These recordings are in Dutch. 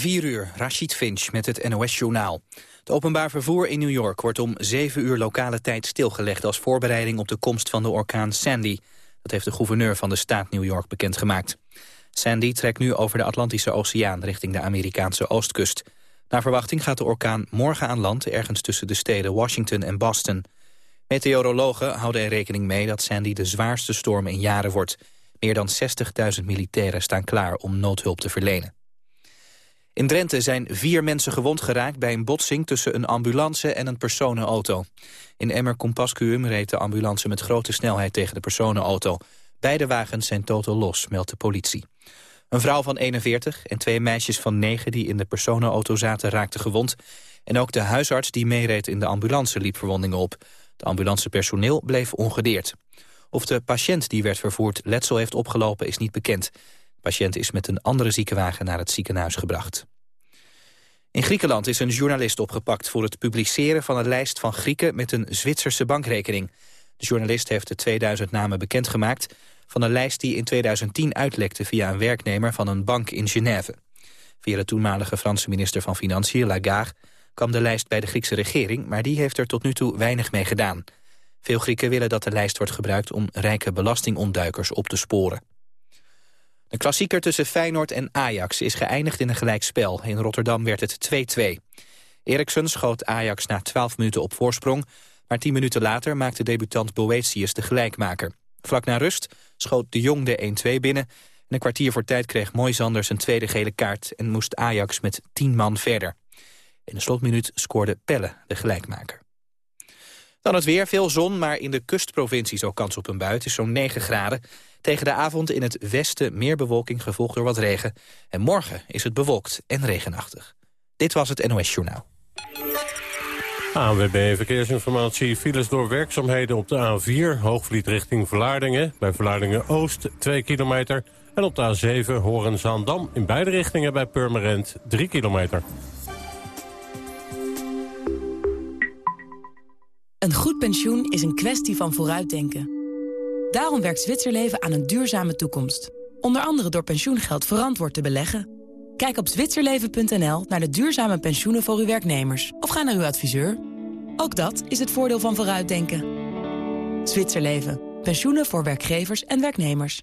4 uur, Rashid Finch met het NOS-journaal. Het openbaar vervoer in New York wordt om 7 uur lokale tijd stilgelegd... als voorbereiding op de komst van de orkaan Sandy. Dat heeft de gouverneur van de staat New York bekendgemaakt. Sandy trekt nu over de Atlantische Oceaan richting de Amerikaanse oostkust. Naar verwachting gaat de orkaan morgen aan land... ergens tussen de steden Washington en Boston. Meteorologen houden er rekening mee dat Sandy de zwaarste storm in jaren wordt. Meer dan 60.000 militairen staan klaar om noodhulp te verlenen. In Drenthe zijn vier mensen gewond geraakt bij een botsing tussen een ambulance en een personenauto. In Emmer Compascuum reed de ambulance met grote snelheid tegen de personenauto. Beide wagens zijn totaal los, meldt de politie. Een vrouw van 41 en twee meisjes van 9 die in de personenauto zaten raakten gewond. En ook de huisarts die meereed in de ambulance liep verwondingen op. Het ambulancepersoneel bleef ongedeerd. Of de patiënt die werd vervoerd letsel heeft opgelopen is niet bekend. De patiënt is met een andere ziekenwagen naar het ziekenhuis gebracht. In Griekenland is een journalist opgepakt voor het publiceren van een lijst van Grieken met een Zwitserse bankrekening. De journalist heeft de 2000 namen bekendgemaakt van een lijst die in 2010 uitlekte via een werknemer van een bank in Genève. Via de toenmalige Franse minister van Financiën, Lagarde, kwam de lijst bij de Griekse regering, maar die heeft er tot nu toe weinig mee gedaan. Veel Grieken willen dat de lijst wordt gebruikt om rijke belastingontduikers op te sporen. De klassieker tussen Feyenoord en Ajax is geëindigd in een gelijkspel. In Rotterdam werd het 2-2. Eriksen schoot Ajax na 12 minuten op voorsprong... maar 10 minuten later maakte debutant Boetius de gelijkmaker. Vlak na rust schoot de Jong de 1-2 binnen... en een kwartier voor tijd kreeg Moisander een tweede gele kaart... en moest Ajax met 10 man verder. In de slotminuut scoorde Pelle de gelijkmaker. Dan het weer, veel zon, maar in de kustprovincies ook kans op een bui. Het is zo'n 9 graden. Tegen de avond in het westen meer bewolking, gevolgd door wat regen. En morgen is het bewolkt en regenachtig. Dit was het NOS Journaal. ANWB Verkeersinformatie. Files door werkzaamheden op de A4. Hoogvliet richting Vlaardingen. Bij Vlaardingen Oost 2 kilometer. En op de A7 Horen-Zaandam. In beide richtingen bij Purmerend 3 kilometer. Een goed pensioen is een kwestie van vooruitdenken. Daarom werkt Zwitserleven aan een duurzame toekomst. Onder andere door pensioengeld verantwoord te beleggen. Kijk op zwitserleven.nl naar de duurzame pensioenen voor uw werknemers. Of ga naar uw adviseur. Ook dat is het voordeel van vooruitdenken. Zwitserleven. Pensioenen voor werkgevers en werknemers.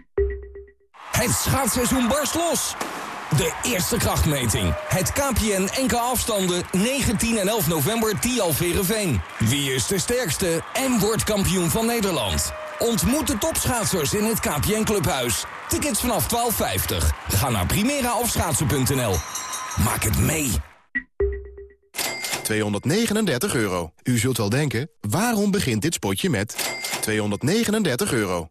Het schaatsseizoen barst los. De eerste krachtmeting. Het KPN NK afstanden 19 en 11 november Tialverenveen. Wie is de sterkste en wordt kampioen van Nederland? Ontmoet de topschaatsers in het KPN Clubhuis. Tickets vanaf 12,50. Ga naar primeraofschaatsen.nl. Maak het mee. 239 euro. U zult wel denken, waarom begint dit spotje met 239 euro?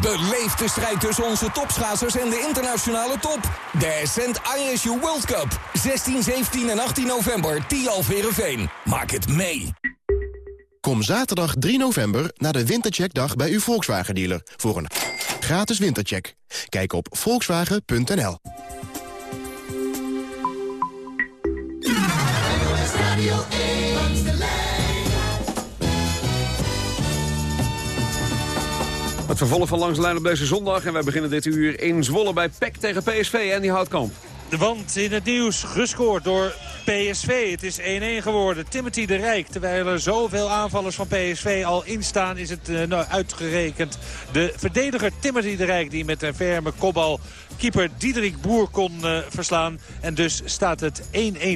Beleef de strijd tussen onze topschaatsers en de internationale top. De Ascent ISU World Cup. 16, 17 en 18 november, Tialverenveen. Maak het mee. Kom zaterdag 3 november naar de Wintercheckdag bij uw Volkswagen-dealer... voor een gratis wintercheck. Kijk op volkswagen.nl. Het vervolg van Langs de Lijn op deze zondag. En wij beginnen dit uur in Zwolle bij PEC tegen PSV en die Houtkamp. Want in het nieuws gescoord door PSV. Het is 1-1 geworden. Timothy de Rijk. Terwijl er zoveel aanvallers van PSV al instaan is het uh, nou, uitgerekend. De verdediger Timothy de Rijk die met een ferme kopbal keeper Diederik Boer kon uh, verslaan. En dus staat het 1-1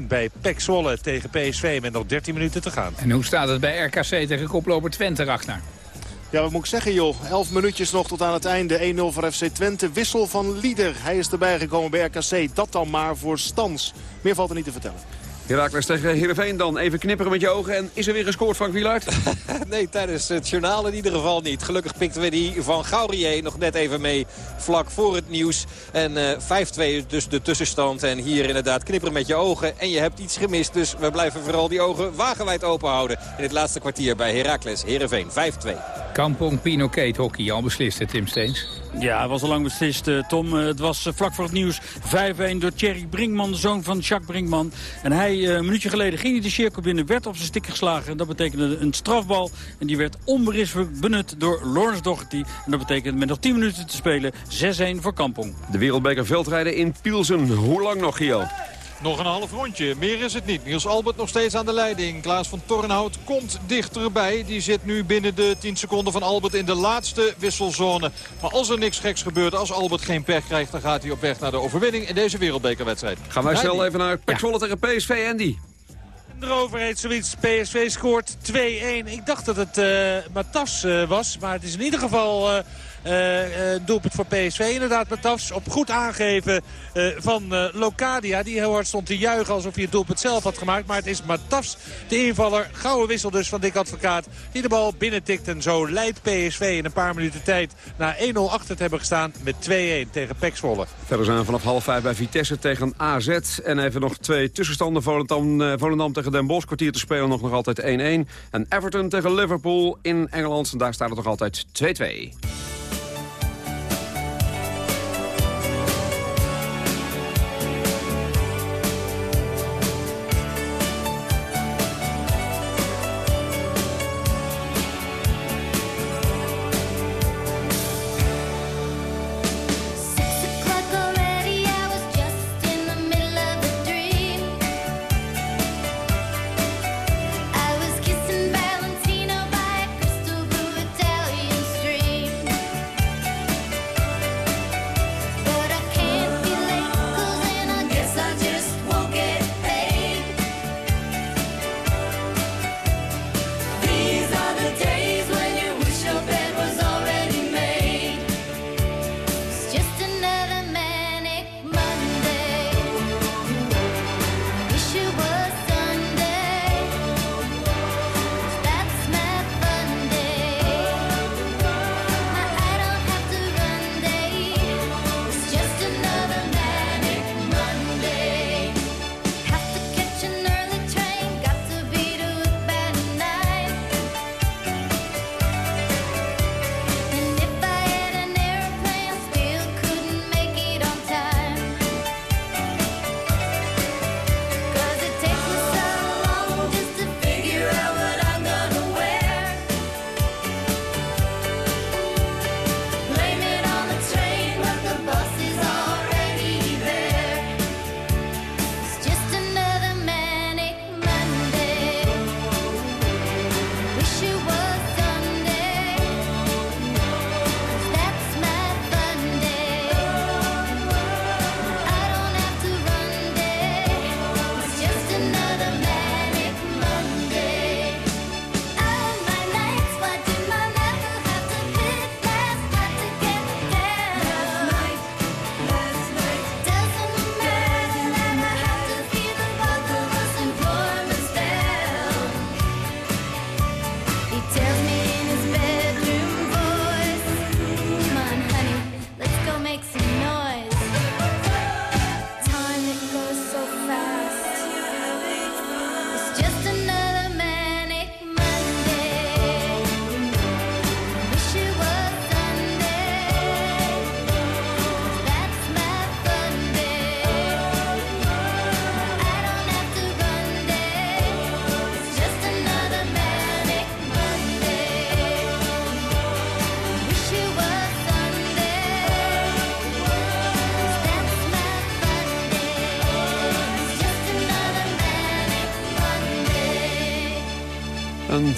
bij Pek Zwolle tegen PSV met nog 13 minuten te gaan. En hoe staat het bij RKC tegen koploper Twente, Ragnar? Ja, wat moet ik zeggen joh. 11 minuutjes nog tot aan het einde. 1-0 voor FC Twente. Wissel van Lieder. Hij is erbij gekomen bij RKC. Dat dan maar voor Stans. Meer valt er niet te vertellen. Herakles tegen Heerenveen dan. Even knipperen met je ogen. En is er weer gescoord, Frank Wielaert? nee, tijdens het journaal in ieder geval niet. Gelukkig pikten we die van Gaurier nog net even mee vlak voor het nieuws. En uh, 5-2 dus de tussenstand. En hier inderdaad knipperen met je ogen. En je hebt iets gemist. Dus we blijven vooral die ogen wagenwijd open houden. In het laatste kwartier bij Herakles. Heerenveen 5-2. Kampong Pinoquet hockey al beslist, Tim Steens. Ja, het was al lang beslist, Tom. Uh, het was uh, vlak voor het nieuws 5-1 door Thierry Brinkman, de zoon van Jacques Brinkman. En hij, een minuutje geleden, ging hij de cirkel binnen, werd op zijn stik geslagen. Dat betekende een strafbal. En die werd onberispelijk benut door Lawrence Doherty. En dat betekent met nog 10 minuten te spelen 6-1 voor Kampong. De wereldbeker veldrijden in Pielsen. Hoe lang nog, Gio? Nog een half rondje. Meer is het niet. Niels Albert nog steeds aan de leiding. Klaas van Tornhout komt dichterbij. Die zit nu binnen de 10 seconden van Albert in de laatste wisselzone. Maar als er niks geks gebeurt, als Albert geen pech krijgt... dan gaat hij op weg naar de overwinning in deze wereldbekerwedstrijd. Gaan wij snel even naar ja. tegen PSV, Andy. Erover heet zoiets. PSV scoort 2-1. Ik dacht dat het uh, Matas uh, was. Maar het is in ieder geval... Uh, doelpunt voor PSV. Inderdaad, Matafs op goed aangeven uh, van Locadia. Die heel hard stond te juichen alsof hij het doelpunt zelf had gemaakt. Maar het is Matafs, de invaller. Gouden wissel dus van Dick Advocaat. Die de bal binnentikt en zo leidt PSV in een paar minuten tijd... na 1-0 achter te hebben gestaan met 2-1 tegen Pek Zwolle. Verder zijn we vanaf half vijf bij Vitesse tegen AZ. En even nog twee tussenstanden. Volendam, Volendam tegen Den Bosch. Kwartier te spelen nog, nog altijd 1-1. En Everton tegen Liverpool in Engeland. En daar staat het nog altijd 2-2.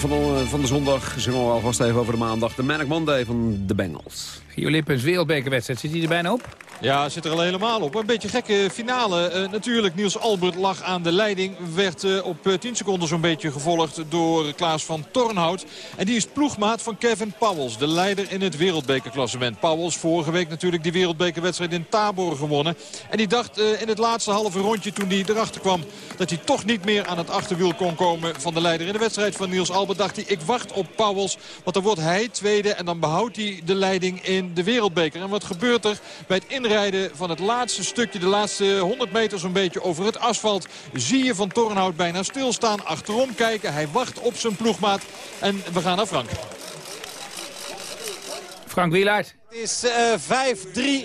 Van, de, van de zondag zingen we alvast even over de maandag. De Manic Monday van de Bengals. Gio Lippens, wereldbekerwedstrijd. Zit hij er bijna op? Ja, zit er al helemaal op. Een beetje gekke finale. Uh, natuurlijk, Niels Albert lag aan de leiding. Werd uh, op 10 eh, seconden zo'n beetje gevolgd door Klaas van Tornhout. En die is ploegmaat van Kevin Powels. De leider in het wereldbekerklassement. Powels vorige week natuurlijk die wereldbekerwedstrijd in Tabor gewonnen. En die dacht in het laatste halve rondje toen hij erachter kwam... dat hij toch niet meer aan het achterwiel kon komen van de leider. In de wedstrijd van Niels Albert dacht hij ik wacht op Powels. Want dan wordt hij tweede en dan behoudt hij de leiding in de wereldbeker. En wat gebeurt er bij het van het laatste stukje, de laatste 100 meter zo'n beetje over het asfalt... zie je Van Tornhout bijna stilstaan, achterom kijken. Hij wacht op zijn ploegmaat en we gaan naar Frank. Frank Wielaert. Is uh,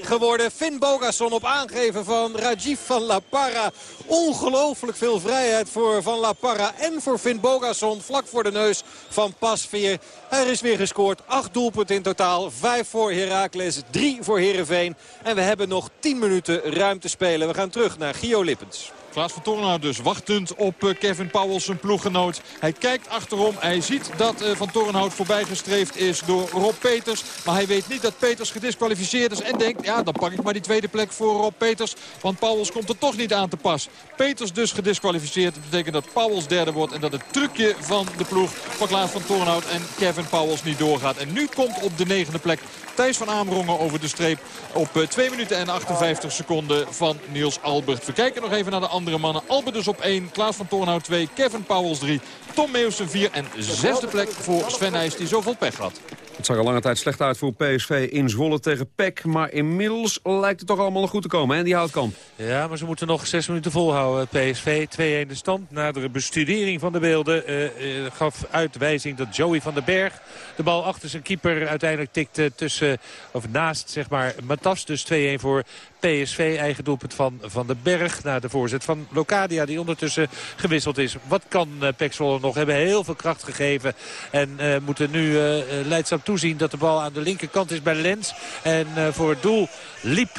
5-3 geworden. Finn Bogason op aangeven van Rajiv van La Parra. Ongelooflijk veel vrijheid voor Van La Parra en voor Finn Bogason. Vlak voor de neus van Pasveer. Er is weer gescoord. Acht doelpunten in totaal. Vijf voor Heracles, drie voor Heerenveen. En we hebben nog 10 minuten ruimte spelen. We gaan terug naar Gio Lippens. Klaas van Tornhout dus wachtend op eh, Kevin Powels, zijn ploeggenoot. Hij kijkt achterom. Hij ziet dat eh, Van Tornhout voorbijgestreefd is door Rob Peters. Maar hij weet niet dat Peters gedisqualificeerd is. En denkt, ja, dan pak ik maar die tweede plek voor Rob Peters. Want Powels komt er toch niet aan te pas. Peters dus gedisqualificeerd. Dat betekent dat Powels derde wordt. En dat het trucje van de ploeg van Klaas van Tornhout en Kevin Powels niet doorgaat. En nu komt op de negende plek Thijs van Amerongen over de streep. Op 2 eh, minuten en 58 seconden van Niels Albert. We kijken nog even naar de andere andere mannen. Dus op 1, Klaas van Toornhout 2, Kevin Powels 3, Tom Meeuwsen 4 en zesde plek voor Sven Nijs die zoveel pech had. Het zag al lange tijd slecht uit voor PSV in Zwolle tegen PEC. Maar inmiddels lijkt het toch allemaal goed te komen, hè, die houtkamp. Ja, maar ze moeten nog zes minuten volhouden. PSV 2-1 de stand. Na de bestudering van de beelden uh, gaf uitwijzing dat Joey van den Berg... de bal achter zijn keeper uiteindelijk tikte tussen, of naast zeg maar, Matas. Dus 2-1 voor PSV. Eigen doelpunt van Van den Berg. Na de voorzet van Locadia die ondertussen gewisseld is. Wat kan uh, Pek Zwolle nog? Hebben heel veel kracht gegeven. En moeten nu uh, leidzaam toezien dat de bal aan de linkerkant is bij Lens. En voor het doel liep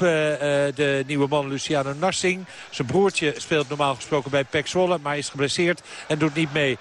de nieuwe man Luciano Narsing. Zijn broertje speelt normaal gesproken bij Pek Zwolle. Maar is geblesseerd en doet niet mee.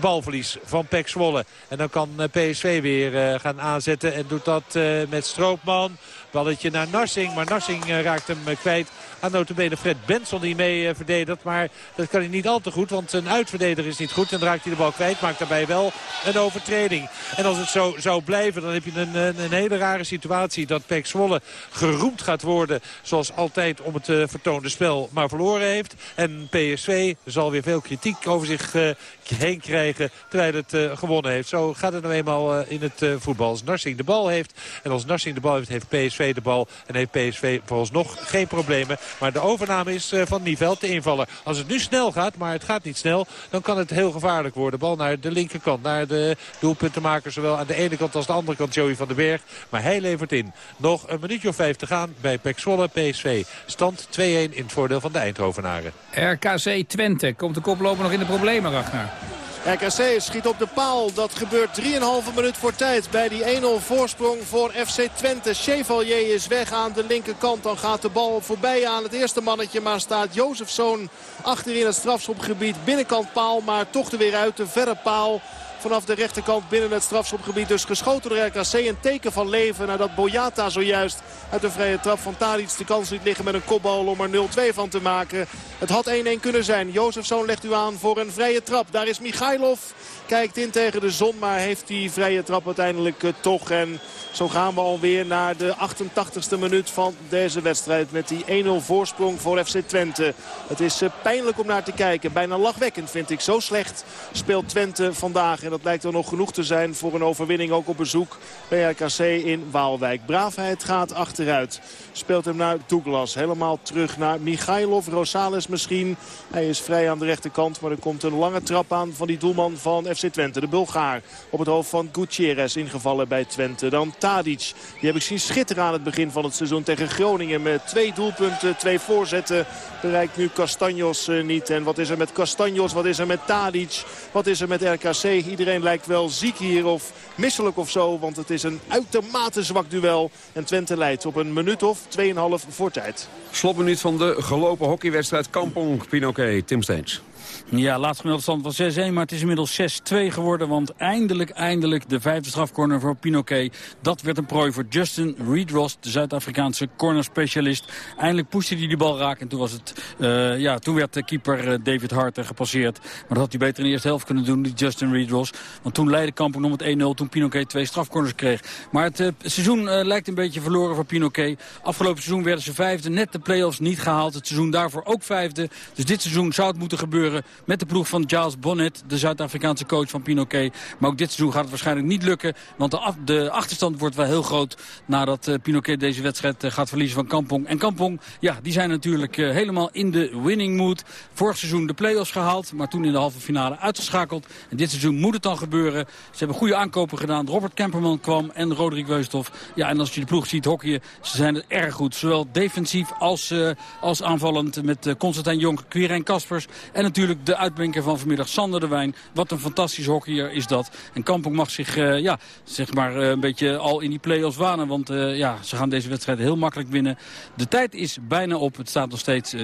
balverlies van Pek Zwolle. En dan kan PSV weer gaan aanzetten. En doet dat met Stroopman. Balletje naar Narsing. Maar Narsing raakt hem kwijt aan notabene Fred Benson die mee uh, verdedigt. Maar dat kan hij niet al te goed, want een uitverdediger is niet goed. En raakt hij de bal kwijt, maakt daarbij wel een overtreding. En als het zo zou blijven, dan heb je een, een, een hele rare situatie. Dat Pek Zwolle geroemd gaat worden, zoals altijd om het vertoonde spel, maar verloren heeft. En PSV zal weer veel kritiek over zich uh, heen krijgen, terwijl het gewonnen heeft. Zo gaat het nou eenmaal in het voetbal. Als Narsing de bal heeft en als Narsing de bal heeft, heeft PSV de bal. En heeft PSV vooralsnog geen problemen. Maar de overname is van Niveld, de invaller. Als het nu snel gaat, maar het gaat niet snel, dan kan het heel gevaarlijk worden. Bal naar de linkerkant, naar de doelpuntenmaker. Zowel aan de ene kant als de andere kant Joey van den Berg. Maar hij levert in. Nog een minuutje of vijf te gaan bij Pek Zwolle PSV. Stand 2-1 in het voordeel van de Eindhovenaren. RKC Twente. Komt de koploper nog in de problemen, Ragnar? RKC schiet op de paal. Dat gebeurt 3,5 minuut voor tijd bij die 1-0 voorsprong voor FC Twente. Chevalier is weg aan de linkerkant. Dan gaat de bal voorbij aan het eerste mannetje. Maar staat Jozefzoon achter in het strafschopgebied. Binnenkant paal, maar toch er weer uit de verre paal vanaf de rechterkant binnen het strafschopgebied. Dus geschoten door RKC. Een teken van leven nadat Boyata zojuist uit de vrije trap van Tadic de kans liet liggen met een kopbal om er 0-2 van te maken. Het had 1-1 kunnen zijn. Jozefzoon legt u aan voor een vrije trap. Daar is Michailov. Kijkt in tegen de zon, maar heeft die vrije trap uiteindelijk uh, toch. En zo gaan we alweer naar de 88ste minuut van deze wedstrijd. Met die 1-0 voorsprong voor FC Twente. Het is uh, pijnlijk om naar te kijken. Bijna lachwekkend vind ik. Zo slecht speelt Twente vandaag. Dat lijkt er nog genoeg te zijn voor een overwinning ook op bezoek bij RKC in Waalwijk. Braafheid gaat achteruit. Speelt hem naar Douglas. Helemaal terug naar Michailov. Rosales misschien. Hij is vrij aan de rechterkant. Maar er komt een lange trap aan van die doelman van FC Twente. De Bulgaar op het hoofd van Gutierrez ingevallen bij Twente. Dan Tadic. Die heb ik zien schitteren aan het begin van het seizoen tegen Groningen. Met twee doelpunten, twee voorzetten. Bereikt nu Castanjos uh, niet. En wat is er met Castanjos? Wat is er met Tadic? Wat is er met RKC? Lijkt wel ziek hier of misselijk of zo. Want het is een uitermate zwak duel. En Twente leidt op een minuut of 2,5 voor tijd. Slotminuut van de gelopen hockeywedstrijd Kampong Pinoquet. Tim Steens. Ja, laatst gemiddelde stand was 6-1, maar het is inmiddels 6-2 geworden. Want eindelijk, eindelijk de vijfde strafcorner voor Pinoquet. Dat werd een prooi voor Justin Reed-Ross, de Zuid-Afrikaanse cornerspecialist. Eindelijk pushte hij die bal raak en toen, was het, uh, ja, toen werd de keeper uh, David Harter gepasseerd. Maar dat had hij beter in de eerste helft kunnen doen, die Justin Reed-Ross. Want toen leidde Kampong nog met 1-0 toen Pinoquet twee strafcorners kreeg. Maar het uh, seizoen lijkt een beetje verloren voor Pinoquet. Afgelopen seizoen werden ze vijfde, net de play-offs niet gehaald. Het seizoen daarvoor ook vijfde. Dus dit seizoen zou het moeten gebeuren met de ploeg van Giles Bonnet, de Zuid-Afrikaanse coach van Pinoquet. Maar ook dit seizoen gaat het waarschijnlijk niet lukken, want de, de achterstand wordt wel heel groot nadat uh, Pinoquet deze wedstrijd uh, gaat verliezen van Kampong. En Kampong, ja, die zijn natuurlijk uh, helemaal in de winning mood. Vorig seizoen de play-offs gehaald, maar toen in de halve finale uitgeschakeld. En dit seizoen moet het dan gebeuren. Ze hebben goede aankopen gedaan. Robert Kemperman kwam en Roderick Weusthof. Ja, en als je de ploeg ziet hockeyen, ze zijn het erg goed. Zowel defensief als, als aanvallend met Constantijn Jonk, Quirijn Kaspers. En natuurlijk de uitblinker van vanmiddag, Sander de Wijn. Wat een fantastisch hockeyer is dat. En Kampong mag zich uh, ja, zeg maar, uh, een beetje al in die play-offs wanen. Want uh, ja, ze gaan deze wedstrijd heel makkelijk winnen. De tijd is bijna op. Het staat nog steeds 6-2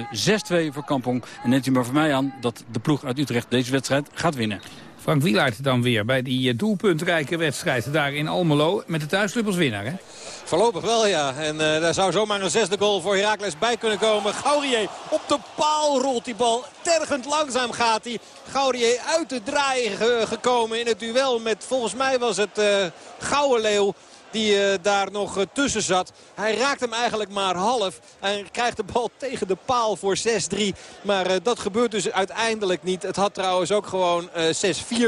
voor Kampong. En neemt u maar voor mij aan dat de ploeg uit Utrecht deze wedstrijd gaat winnen. Frank Wielaert dan weer bij die doelpuntrijke wedstrijd daar in Almelo. Met de thuisclub als winnaar, hè? Voorlopig wel, ja. En uh, daar zou zomaar een zesde goal voor Heracles bij kunnen komen. Gaurier op de paal rolt die bal. Tergend langzaam gaat hij. Gaurier uit de draai ge gekomen in het duel met, volgens mij was het uh, Gouden Leeuw die uh, daar nog uh, tussen zat. Hij raakt hem eigenlijk maar half. En krijgt de bal tegen de paal voor 6-3. Maar uh, dat gebeurt dus uiteindelijk niet. Het had trouwens ook gewoon 6-4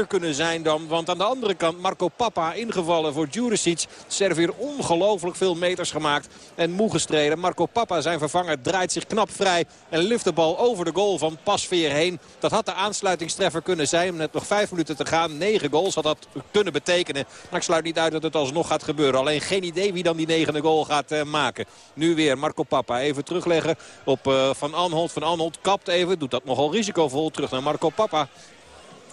kunnen zijn dan. Want aan de andere kant Marco Papa ingevallen voor Juricic. Servier ongelooflijk veel meters gemaakt. En moe gestreden. Marco Papa zijn vervanger draait zich knap vrij. En lift de bal over de goal van Pasveer heen. Dat had de aansluitingstreffer kunnen zijn. Met nog 5 minuten te gaan. 9 goals had dat kunnen betekenen. Maar ik sluit niet uit dat het alsnog gaat gebeuren. Alleen geen idee wie dan die negende goal gaat uh, maken. Nu weer Marco Papa even terugleggen op uh, Van Anholt. Van Anholt kapt even, doet dat nogal risicovol. Terug naar Marco Papa.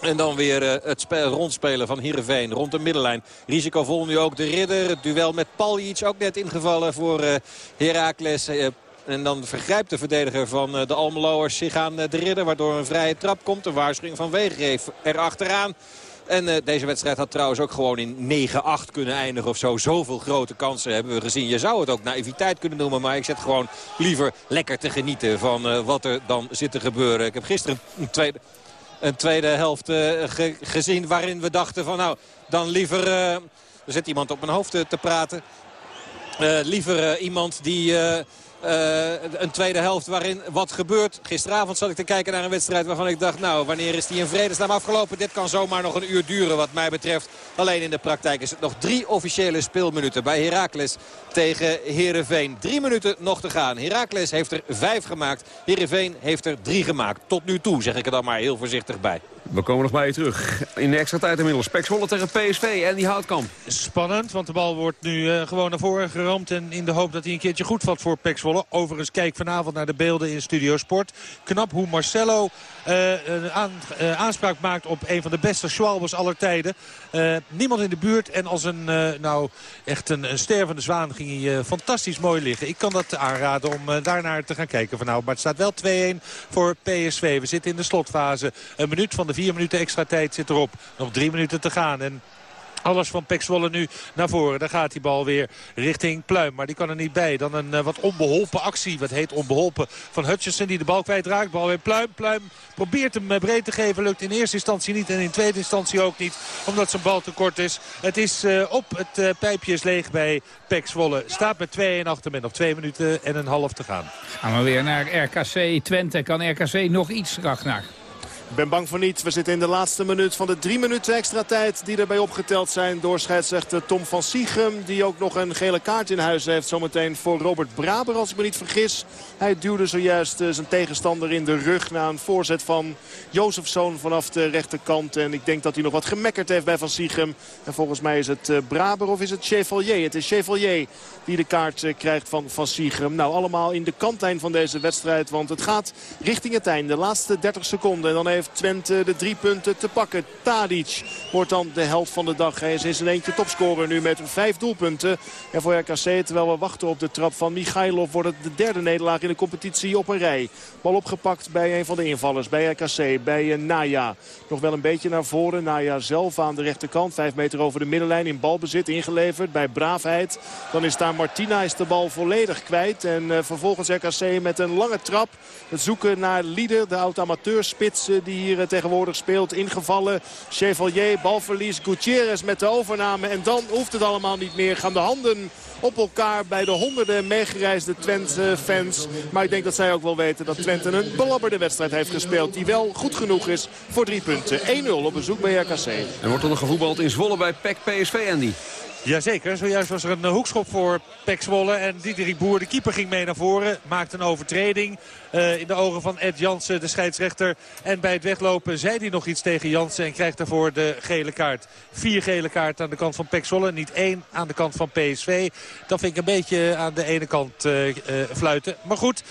En dan weer uh, het rondspelen van Heerenveen rond de middenlijn. Risicovol nu ook de ridder. Het duel met Paljic ook net ingevallen voor uh, Heracles. En dan vergrijpt de verdediger van de Almeloers zich aan de ridder. Waardoor een vrije trap komt. Een waarschuwing van Wegereef erachteraan. En uh, deze wedstrijd had trouwens ook gewoon in 9-8 kunnen eindigen of zo. Zoveel grote kansen hebben we gezien. Je zou het ook naïviteit kunnen noemen. Maar ik zet gewoon liever lekker te genieten van uh, wat er dan zit te gebeuren. Ik heb gisteren een tweede, tweede helft ge gezien waarin we dachten van nou dan liever... er zit iemand op mijn hoofd te praten. liever iemand die... Uh, een tweede helft waarin wat gebeurt. Gisteravond zat ik te kijken naar een wedstrijd waarvan ik dacht... nou, wanneer is die in vredesnaam afgelopen? Dit kan zomaar nog een uur duren wat mij betreft. Alleen in de praktijk is het nog drie officiële speelminuten bij Heracles tegen Heerenveen. Drie minuten nog te gaan. Heracles heeft er vijf gemaakt. Heerenveen heeft er drie gemaakt. Tot nu toe zeg ik er dan maar heel voorzichtig bij. We komen nog bij je terug. In de extra tijd inmiddels. Pek tegen PSV en die Houtkamp. Spannend, want de bal wordt nu uh, gewoon naar voren geramd. En in de hoop dat hij een keertje goed valt voor Pek. Overigens kijk vanavond naar de beelden in Studio Sport. Knap hoe Marcelo een aan, uh, aanspraak maakt op een van de beste Schwalbers aller tijden. niemand in de buurt. En als een, nou, echt een, een stervende zwaan ging hij fantastisch mooi liggen. Ik kan dat aanraden om daarnaar te gaan kijken vanavond. Maar het staat wel 2-1 voor PSV. We zitten in de slotfase. Een minuut van de vier minuten extra tijd zit erop. Nog drie minuten te gaan. En alles van Pek Zwolle nu naar voren. Daar gaat die bal weer richting Pluim. Maar die kan er niet bij. Dan een uh, wat onbeholpen actie. Wat heet onbeholpen van Hutchinson die de bal kwijtraakt. Bal weer Pluim. Pluim probeert hem breed te geven. Lukt in eerste instantie niet. En in tweede instantie ook niet. Omdat zijn bal te kort is. Het is uh, op. Het pijpje is leeg bij Pek Zwolle. Staat met 2-1 achter met nog twee minuten en een half te gaan. Gaan we weer naar RKC Twente. Kan RKC nog iets, Ragnar? Ik ben bang voor niet. We zitten in de laatste minuut van de drie minuten extra tijd die erbij opgeteld zijn door scheidsrechter Tom van Siegem. Die ook nog een gele kaart in huis heeft zometeen voor Robert Braber als ik me niet vergis. Hij duwde zojuist zijn tegenstander in de rug na een voorzet van Jozefzoon vanaf de rechterkant. En ik denk dat hij nog wat gemekkerd heeft bij Van Siegem. En volgens mij is het Braber of is het Chevalier? Het is Chevalier die de kaart krijgt van Van Siegem. Nou allemaal in de kantlijn van deze wedstrijd. Want het gaat richting het einde. De laatste 30 seconden. En dan even heeft de drie punten te pakken. Tadic wordt dan de held van de dag. Hij is in eentje topscorer nu met vijf doelpunten. En voor RKC, terwijl we wachten op de trap van Michailov... wordt het de derde nederlaag in de competitie op een rij. Bal opgepakt bij een van de invallers, bij RKC, bij Naya. Nog wel een beetje naar voren. Naya zelf aan de rechterkant, vijf meter over de middenlijn in balbezit ingeleverd bij Braafheid. Dan is daar Martina is de bal volledig kwijt. En uh, vervolgens RKC met een lange trap. Het zoeken naar Lieder, de oud-amateurspits uh, die hier uh, tegenwoordig speelt. Ingevallen, Chevalier, balverlies, Gutierrez met de overname. En dan hoeft het allemaal niet meer. Gaan de handen op elkaar bij de honderden meegereisde Twente-fans. Maar ik denk dat zij ook wel weten dat Twente een belabberde wedstrijd heeft gespeeld. Die wel goed genoeg is voor drie punten. 1-0 op bezoek bij RKC. En wordt er nog gevoetbald in Zwolle bij PEC PSV, Andy? Jazeker, zojuist was er een hoekschop voor Pek Zwolle. En Diederik Boer, de keeper, ging mee naar voren. Maakte een overtreding uh, in de ogen van Ed Jansen, de scheidsrechter. En bij het weglopen zei hij nog iets tegen Jansen. En krijgt daarvoor de gele kaart. Vier gele kaarten aan de kant van Pek Zwolle. Niet één aan de kant van PSV. Dat vind ik een beetje aan de ene kant uh, fluiten. Maar goed,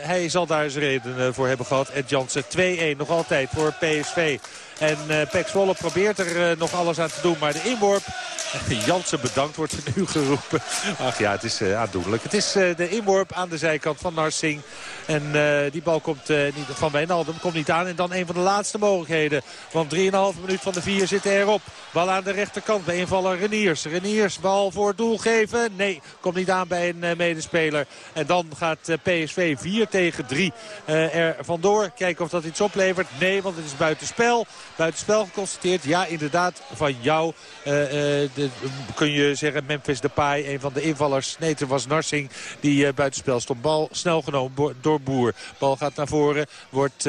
hij zal daar zijn reden voor hebben gehad. Ed Jansen 2-1 nog altijd voor PSV. En uh, Pek probeert er uh, nog alles aan te doen. Maar de inworp... Jansen bedankt wordt er nu geroepen. Ach ja, het is uh, aandoenlijk. Het is de inworp aan de zijkant van Narsing. En die bal komt niet, van Wijnaldum komt niet aan. En dan een van de laatste mogelijkheden. Want 3,5 minuut van de 4 zitten erop. Bal aan de rechterkant bij invaller Reniers. Reniers bal voor het doel geven. Nee, komt niet aan bij een medespeler. En dan gaat PSV 4 tegen 3 er vandoor. Kijken of dat iets oplevert. Nee, want het is buitenspel. Buitenspel geconstateerd. Ja, inderdaad, van jou uh, de, kun je zeggen Memphis Depay, een van de invallers. Nee, was Narsing die uh, buitenspel stond. Bal snel genomen door Boer. Bal gaat naar voren, wordt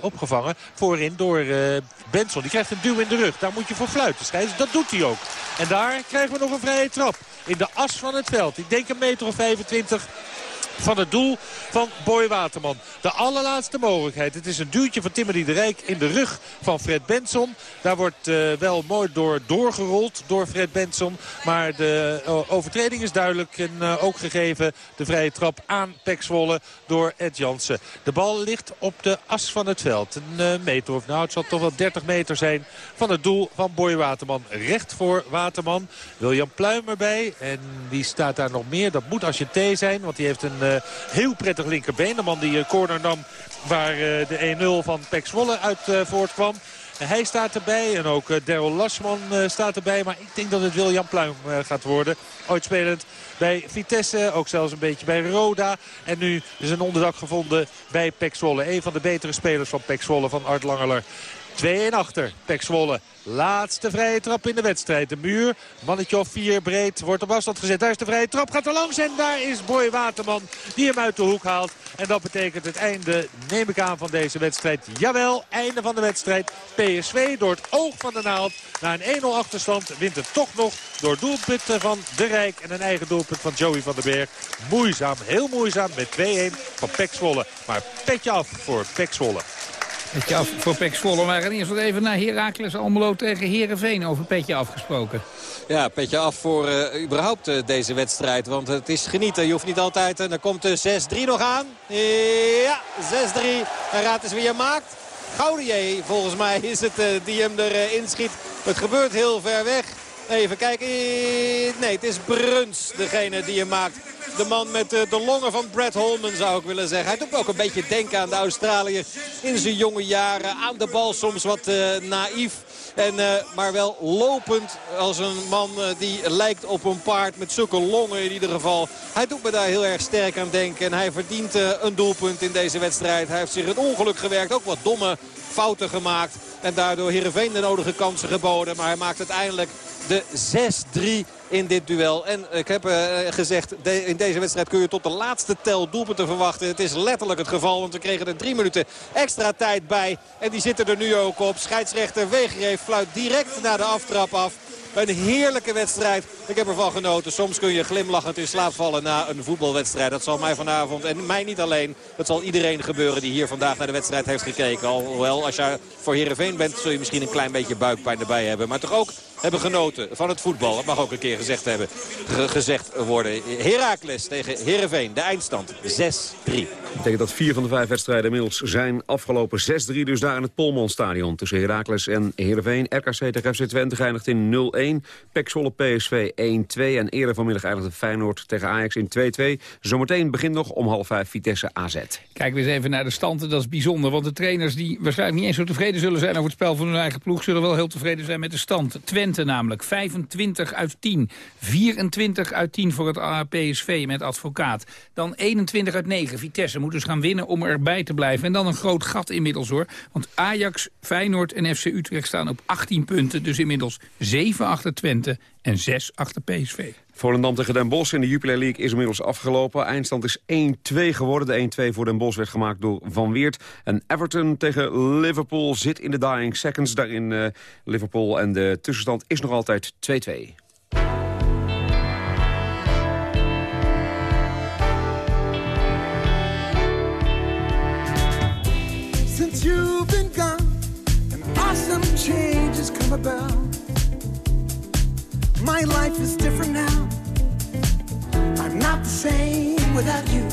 opgevangen. Voorin door Benson. Die krijgt een duw in de rug. Daar moet je voor fluiten, scheids. Dat doet hij ook. En daar krijgen we nog een vrije trap. In de as van het veld. Ik denk een meter of 25 van het doel van Boy Waterman. De allerlaatste mogelijkheid. Het is een duwtje van Timothy de Rijk in de rug van Fred Benson. Daar wordt uh, wel mooi door doorgerold door Fred Benson. Maar de uh, overtreding is duidelijk en uh, ook gegeven de vrije trap aan Pek Zwolle door Ed Jansen. De bal ligt op de as van het veld. Een meter of nou, het zal toch wel 30 meter zijn van het doel van Boy Waterman. Recht voor Waterman. William Pluim erbij. En wie staat daar nog meer? Dat moet Asje zijn, want die heeft een uh, heel prettig linkerbeen. De man die uh, corner nam waar uh, de 1-0 van Pek Zwolle uit voortkwam. Hij staat erbij en ook Daryl Lasman staat erbij. Maar ik denk dat het William Pluim gaat worden. Ooit spelend bij Vitesse, ook zelfs een beetje bij Roda. En nu is een onderdak gevonden bij Pek Zwolle. Een van de betere spelers van Pek Zwolle, van Art Langeler. 2-1 achter, Pek Zwolle. Laatste vrije trap in de wedstrijd. De muur, mannetje of vier breed, wordt op afstand gezet. Daar is de vrije trap, gaat er langs en daar is Boy Waterman die hem uit de hoek haalt. En dat betekent het einde, neem ik aan, van deze wedstrijd. Jawel, einde van de wedstrijd. PSV door het oog van de naald. Na een 1-0 achterstand wint het toch nog door doelpunten van De Rijk en een eigen doelpunt van Joey van den Berg. Moeizaam, heel moeizaam met 2-1 van Pek Zwolle. Maar petje af voor Pek Zwolle. Petje af voor Pek Zwolle. We gaan eerst even naar Heracles Almelo tegen Herenveen over petje afgesproken. Ja, petje af voor uh, überhaupt uh, deze wedstrijd. Want het is genieten. Je hoeft niet altijd. En dan komt de 6-3 nog aan. Ja, 6-3. En raad eens wie je maakt. Gaudier, volgens mij is het uh, die hem erin schiet. Het gebeurt heel ver weg. Even kijken. Nee, het is Bruns degene die hem maakt. De man met de longen van Brad Holman zou ik willen zeggen. Hij doet ook een beetje denken aan de Australiër in zijn jonge jaren. Aan de bal soms wat uh, naïef. En, maar wel lopend als een man die lijkt op een paard met zulke longen in ieder geval. Hij doet me daar heel erg sterk aan denken. En hij verdient een doelpunt in deze wedstrijd. Hij heeft zich het ongeluk gewerkt. Ook wat domme fouten gemaakt. En daardoor Heerenveen de nodige kansen geboden. Maar hij maakt uiteindelijk de 6-3 in dit duel. En ik heb uh, gezegd, in deze wedstrijd kun je tot de laatste tel doelpunten verwachten. Het is letterlijk het geval, want we kregen er drie minuten extra tijd bij. En die zitten er nu ook op. Scheidsrechter Wegereef fluit direct naar de aftrap af. Een heerlijke wedstrijd. Ik heb ervan genoten. Soms kun je glimlachend in slaap vallen na een voetbalwedstrijd. Dat zal mij vanavond en mij niet alleen. Dat zal iedereen gebeuren die hier vandaag naar de wedstrijd heeft gekeken. Alhoewel, als je voor Heerenveen bent zul je misschien een klein beetje buikpijn erbij hebben. Maar toch ook hebben genoten van het voetbal. Dat mag ook een keer gezegd, hebben, gezegd worden. Heracles tegen Heerenveen. De eindstand 6-3. Betekent dat vier van de vijf wedstrijden inmiddels zijn afgelopen. 6-3 dus daar in het Polmanstadion. Tussen Heracles en Heerenveen. RKC tegen FC Twente eindigt in 0-1. Pek PSV 1-2. En eerder vanmiddag eindigde Feyenoord tegen Ajax in 2-2. Zometeen begint nog om half vijf Vitesse AZ. Kijken we eens even naar de stand. Dat is bijzonder, want de trainers die waarschijnlijk niet eens zo tevreden zullen zijn... over het spel van hun eigen ploeg, zullen wel heel tevreden zijn met de stand. Twente namelijk, 25 uit 10. 24 uit 10 voor het PSV met advocaat. Dan 21 uit 9. Vitesse moet dus gaan winnen om erbij te blijven. En dan een groot gat inmiddels hoor. Want Ajax, Feyenoord en FC Utrecht staan op 18 punten. Dus inmiddels 7 achter Twente en 6 achter PSV. Volendam tegen Den Bosch in de Jupiler League is inmiddels afgelopen. Eindstand is 1-2 geworden. De 1-2 voor Den Bosch werd gemaakt door Van Weert. En Everton tegen Liverpool zit in de dying seconds daar in uh, Liverpool. En de tussenstand is nog altijd 2-2. Changes come about. My life is different now. I'm not the same without you.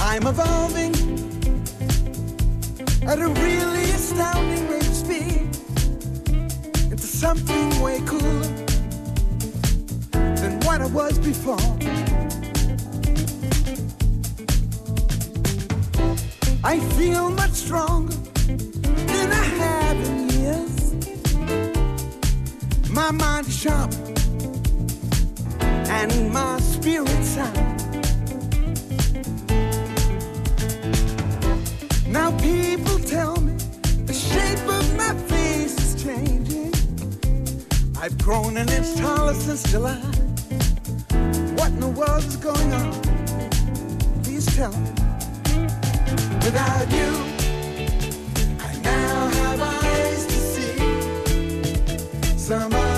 I'm evolving at a really astounding rate of speed into something way cooler than what I was before. I feel much stronger than I have in years. My mind is sharp and my spirit sound. Now people tell me the shape of my face is changing. I've grown an inch taller since July. What in the world is going on? Please tell me. Without you. some other destiny,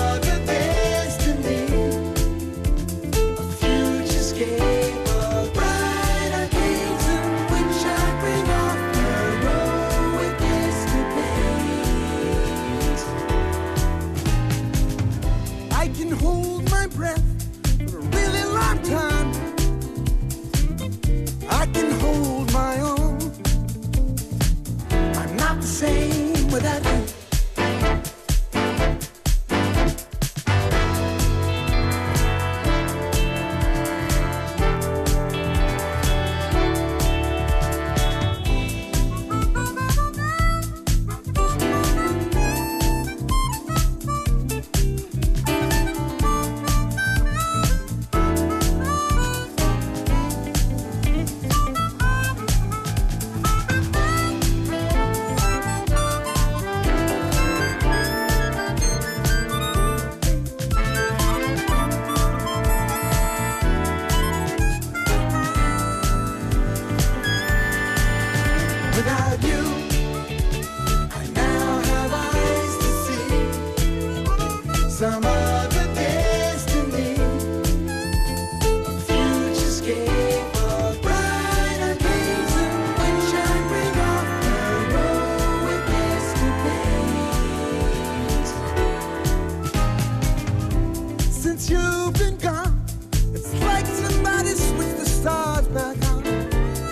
since you've been gone. It's like somebody switched the stars back on.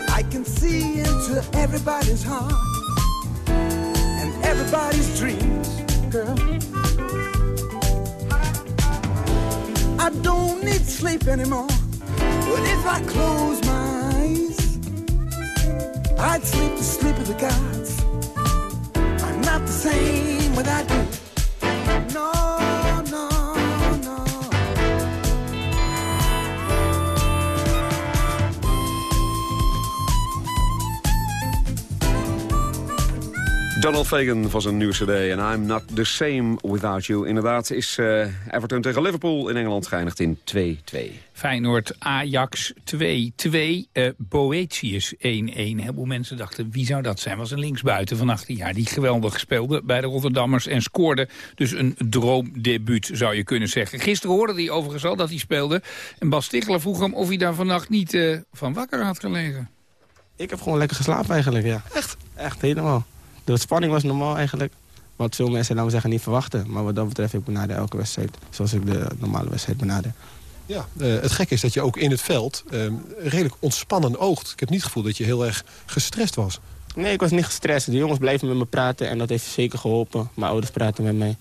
I can see into everybody's heart and everybody's dreams, girl. I don't need sleep anymore, but if I close my eyes, I'd sleep the sleep of the gods. I'm not the same without you. Donald Fagan van zijn nieuwe cd en I'm Not The Same Without You. Inderdaad is uh, Everton tegen Liverpool in Engeland geëindigd in 2-2. Feyenoord Ajax 2-2, uh, eh, Boetius 1-1. Heel veel mensen dachten, wie zou dat zijn? Was een linksbuiten van 18 jaar die geweldig speelde bij de Rotterdammers... en scoorde dus een droomdebuut, zou je kunnen zeggen. Gisteren hoorde hij overigens al dat hij speelde. En Bas Stichler vroeg hem of hij daar vannacht niet uh, van wakker had gelegen. Ik heb gewoon lekker geslapen eigenlijk, ja. Echt? Echt, helemaal. De spanning was normaal eigenlijk. Wat veel mensen, laten we zeggen, niet verwachten. Maar wat dat betreft, ik benader elke wedstrijd zoals ik de normale wedstrijd benader. Ja, het gekke is dat je ook in het veld ehm, redelijk ontspannen oogt. Ik heb niet het gevoel dat je heel erg gestrest was. Nee, ik was niet gestrest. De jongens blijven met me praten en dat heeft zeker geholpen. Mijn ouders praten met mij.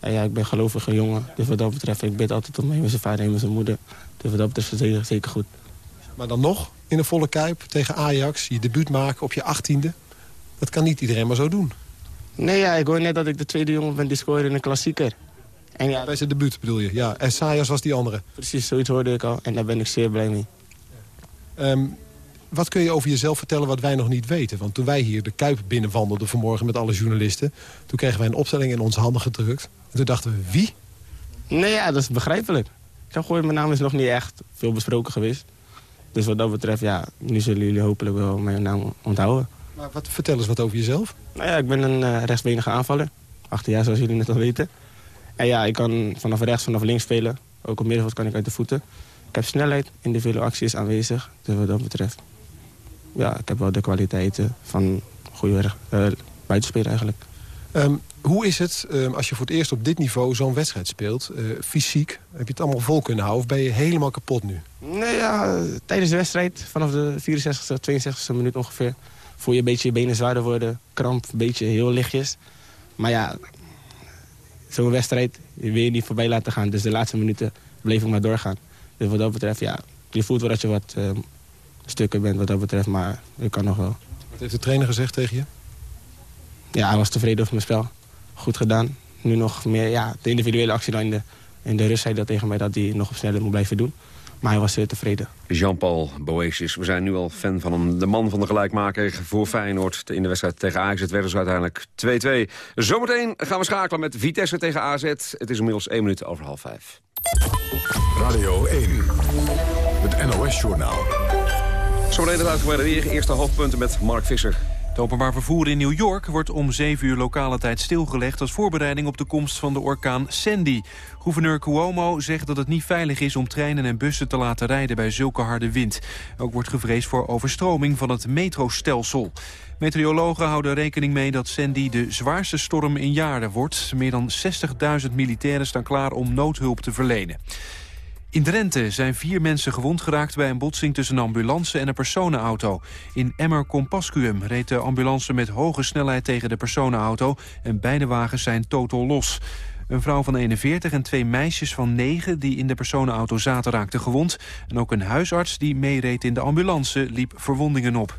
En ja, ik ben gelovige jongen. Dus wat dat betreft, ik bid altijd om met zijn vader en met zijn moeder. Dus wat dat betreft is het zeker goed. Maar dan nog, in een volle kuip tegen Ajax, je debuut maken op je achttiende. Dat kan niet iedereen maar zo doen. Nee, ja, ik hoor net dat ik de tweede jongen ben die scoorde in een klassieker. En ja, Bij zijn debuut bedoel je? Ja, en Sayas was die andere. Precies, zoiets hoorde ik al. En daar ben ik zeer blij mee. Ehm, wat kun je over jezelf vertellen wat wij nog niet weten? Want toen wij hier de Kuip binnenwandelden vanmorgen met alle journalisten... toen kregen wij een opstelling in onze handen gedrukt. En toen dachten we, wie? Nee, ja, dat is begrijpelijk. Ik gehoord, mijn naam is nog niet echt veel besproken geweest. Dus wat dat betreft, ja, nu zullen jullie hopelijk wel mijn naam onthouden. Maar wat, vertel eens wat over jezelf. Nou ja, ik ben een uh, rechtsbenige aanvaller. 18 jaar, zoals jullie net al weten. En ja, ik kan vanaf rechts, vanaf links spelen. Ook op middenveld kan ik uit de voeten. Ik heb snelheid, individuele actie is aanwezig. Dus wat dat betreft, ja, ik heb wel de kwaliteiten van goede uh, buitenspeler eigenlijk. Ehm, hoe is het um, als je voor het eerst op dit niveau zo'n wedstrijd speelt? Uh, fysiek, heb je het allemaal vol kunnen houden of ben je helemaal kapot nu? Nee, ja, tijdens de wedstrijd, vanaf de 64e, 62e minuut ongeveer... voel je een beetje je benen zwaarder worden, kramp, een beetje heel lichtjes. Maar ja, zo'n wedstrijd wil je niet voorbij laten gaan. Dus de laatste minuten bleef ik maar doorgaan. Dus wat dat betreft, ja, je voelt wel dat je wat uh, stukken bent wat dat betreft. Maar ik kan nog wel. Wat heeft de trainer gezegd tegen je? Ja, hij was tevreden over mijn spel. Goed gedaan. Nu nog meer, ja, de individuele actie dan in de, in de rust zei dat tegen mij dat hij nog sneller moet blijven doen. Maar hij was zeer tevreden. Jean-Paul Boesis, we zijn nu al fan van hem. De man van de gelijkmaker voor Feyenoord in de wedstrijd tegen Ajax. Het werd dus uiteindelijk 2-2. Zometeen gaan we schakelen met Vitesse tegen AZ. Het is inmiddels 1 minuut over half 5. Radio 1, het NOS-journaal. Zometeen het uitgebreide weer. Eerste hoofdpunten met Mark Visser. Het openbaar vervoer in New York wordt om 7 uur lokale tijd stilgelegd... als voorbereiding op de komst van de orkaan Sandy. Gouverneur Cuomo zegt dat het niet veilig is om treinen en bussen te laten rijden bij zulke harde wind. Ook wordt gevreesd voor overstroming van het metrostelsel. Meteorologen houden rekening mee dat Sandy de zwaarste storm in jaren wordt. Meer dan 60.000 militairen staan klaar om noodhulp te verlenen. In Drenthe zijn vier mensen gewond geraakt bij een botsing tussen een ambulance en een personenauto. In Emmer Compascuum reed de ambulance met hoge snelheid tegen de personenauto en beide wagens zijn totaal los. Een vrouw van 41 en twee meisjes van 9 die in de personenauto zaten raakten gewond. En ook een huisarts die meereed in de ambulance liep verwondingen op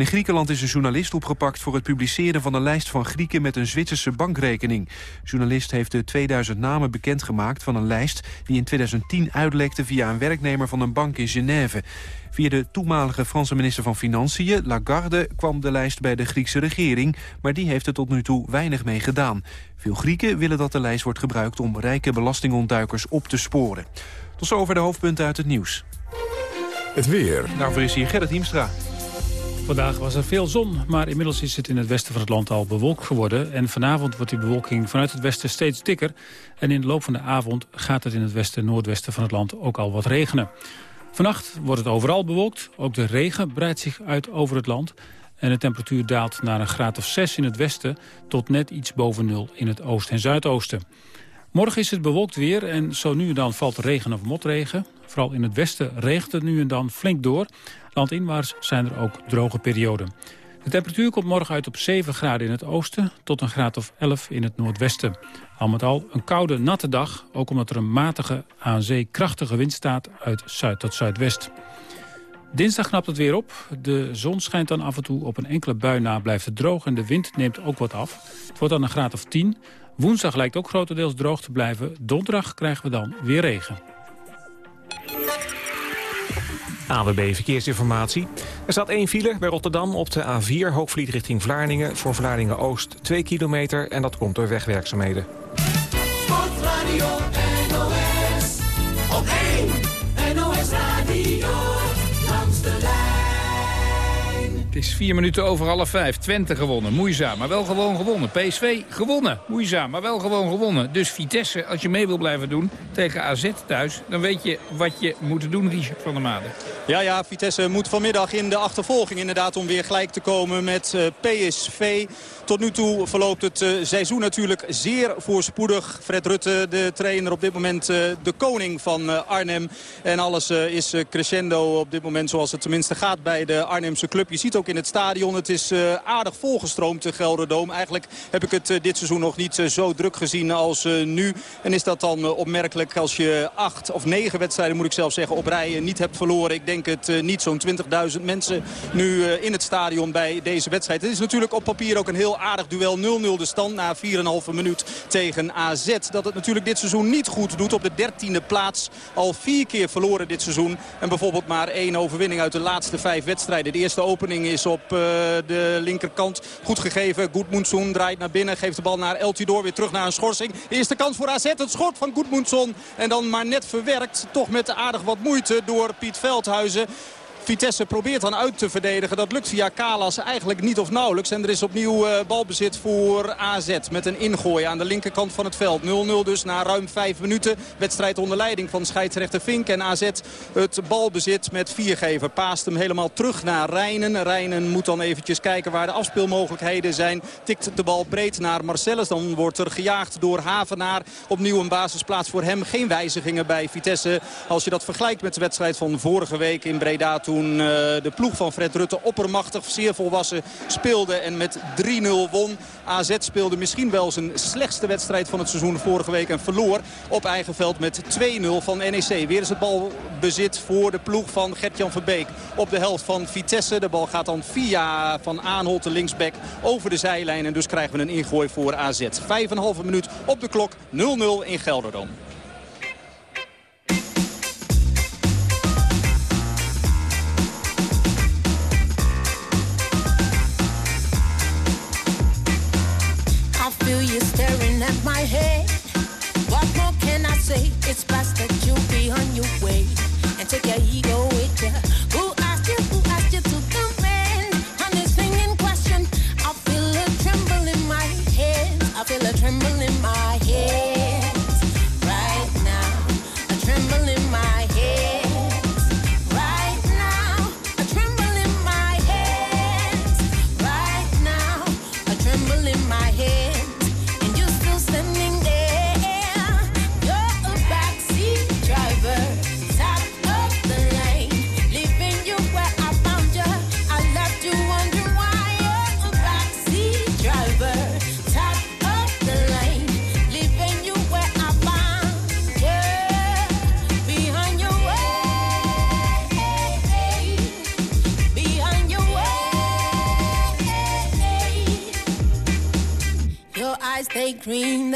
in Griekenland is een journalist opgepakt voor het publiceren van een lijst van Grieken met een Zwitserse bankrekening. De journalist heeft de 2000 namen bekendgemaakt van een lijst die in 2010 uitlekte via een werknemer van een bank in Genève. Via de toenmalige Franse minister van Financiën, Lagarde, kwam de lijst bij de Griekse regering, maar die heeft er tot nu toe weinig mee gedaan. Veel Grieken willen dat de lijst wordt gebruikt om rijke belastingontduikers op te sporen. Tot zover de hoofdpunten uit het nieuws. Het weer. Daarvoor is hier Gerrit Hiemstra. Vandaag was er veel zon, maar inmiddels is het in het westen van het land al bewolkt geworden. En vanavond wordt die bewolking vanuit het westen steeds dikker. En in de loop van de avond gaat het in het westen en noordwesten van het land ook al wat regenen. Vannacht wordt het overal bewolkt. Ook de regen breidt zich uit over het land. En de temperatuur daalt naar een graad of 6 in het westen... tot net iets boven nul in het oosten en zuidoosten. Morgen is het bewolkt weer en zo nu en dan valt regen of motregen. Vooral in het westen regent het nu en dan flink door. Landinwaarts zijn er ook droge perioden. De temperatuur komt morgen uit op 7 graden in het oosten... tot een graad of 11 in het noordwesten. Al met al een koude, natte dag... ook omdat er een matige, aan zee krachtige wind staat uit zuid tot zuidwest. Dinsdag knapt het weer op. De zon schijnt dan af en toe op een enkele bui na blijft het droog... en de wind neemt ook wat af. Het wordt dan een graad of 10. Woensdag lijkt ook grotendeels droog te blijven. Donderdag krijgen we dan weer regen. AWB Verkeersinformatie. Er staat één file bij Rotterdam op de A4 Hoogvliet richting Vlaardingen... voor Vlaardingen-Oost 2 kilometer en dat komt door wegwerkzaamheden. Sportradio NOS op 1 NOS Radio Het is vier minuten over half vijf. Twente gewonnen. Moeizaam, maar wel gewoon gewonnen. PSV gewonnen. Moeizaam, maar wel gewoon gewonnen. Dus Vitesse, als je mee wil blijven doen tegen AZ thuis... dan weet je wat je moet doen, Richard van der Made. Ja, ja, Vitesse moet vanmiddag in de achtervolging inderdaad... om weer gelijk te komen met uh, PSV. Tot nu toe verloopt het uh, seizoen natuurlijk zeer voorspoedig. Fred Rutte, de trainer op dit moment uh, de koning van Arnhem. En alles is crescendo op dit moment zoals het tenminste gaat bij de Arnhemse club. Je ziet ook in het stadion, het is aardig volgestroomd, de Gelderdoom. Eigenlijk heb ik het dit seizoen nog niet zo druk gezien als nu. En is dat dan opmerkelijk als je acht of negen wedstrijden, moet ik zelf zeggen, op rij niet hebt verloren. Ik denk het niet zo'n 20.000 mensen nu in het stadion bij deze wedstrijd. Het is natuurlijk op papier ook een heel aardig duel. 0-0 de stand na 4,5 minuut tegen AZ. Dat het natuurlijk dit seizoen niet goed doet. Op de dertiende plaats al vier keer verloren dit seizoen. En bijvoorbeeld maar één overwinning uit de laatste vijf wedstrijden. De eerste opening is op uh, de linkerkant goed gegeven. Goedmoensson draait naar binnen. Geeft de bal naar El Tidor. Weer terug naar een schorsing. Eerste kans voor AZ. Het schot van Goedmoensson. En dan maar net verwerkt. Toch met aardig wat moeite door Piet Veldhuizen. Vitesse probeert dan uit te verdedigen. Dat lukt via Kalas eigenlijk niet of nauwelijks. En er is opnieuw uh, balbezit voor AZ met een ingooi aan de linkerkant van het veld. 0-0 dus na ruim vijf minuten. Wedstrijd onder leiding van scheidsrechter Fink. En AZ het balbezit met viergever. Paast hem helemaal terug naar Rijnen. Rijnen moet dan eventjes kijken waar de afspeelmogelijkheden zijn. Tikt de bal breed naar Marcellus. Dan wordt er gejaagd door Havenaar. Opnieuw een basisplaats voor hem. Geen wijzigingen bij Vitesse. Als je dat vergelijkt met de wedstrijd van vorige week in Breda toen toen uh, de ploeg van Fred Rutte oppermachtig, zeer volwassen speelde en met 3-0 won. AZ speelde misschien wel zijn slechtste wedstrijd van het seizoen vorige week en verloor op eigen veld met 2-0 van NEC. Weer is het balbezit voor de ploeg van Gertjan Verbeek op de helft van Vitesse. De bal gaat dan via Van Aanholt, de linksback, over de zijlijn. En dus krijgen we een ingooi voor AZ. 5,5 minuut op de klok, 0-0 in Gelderdoom.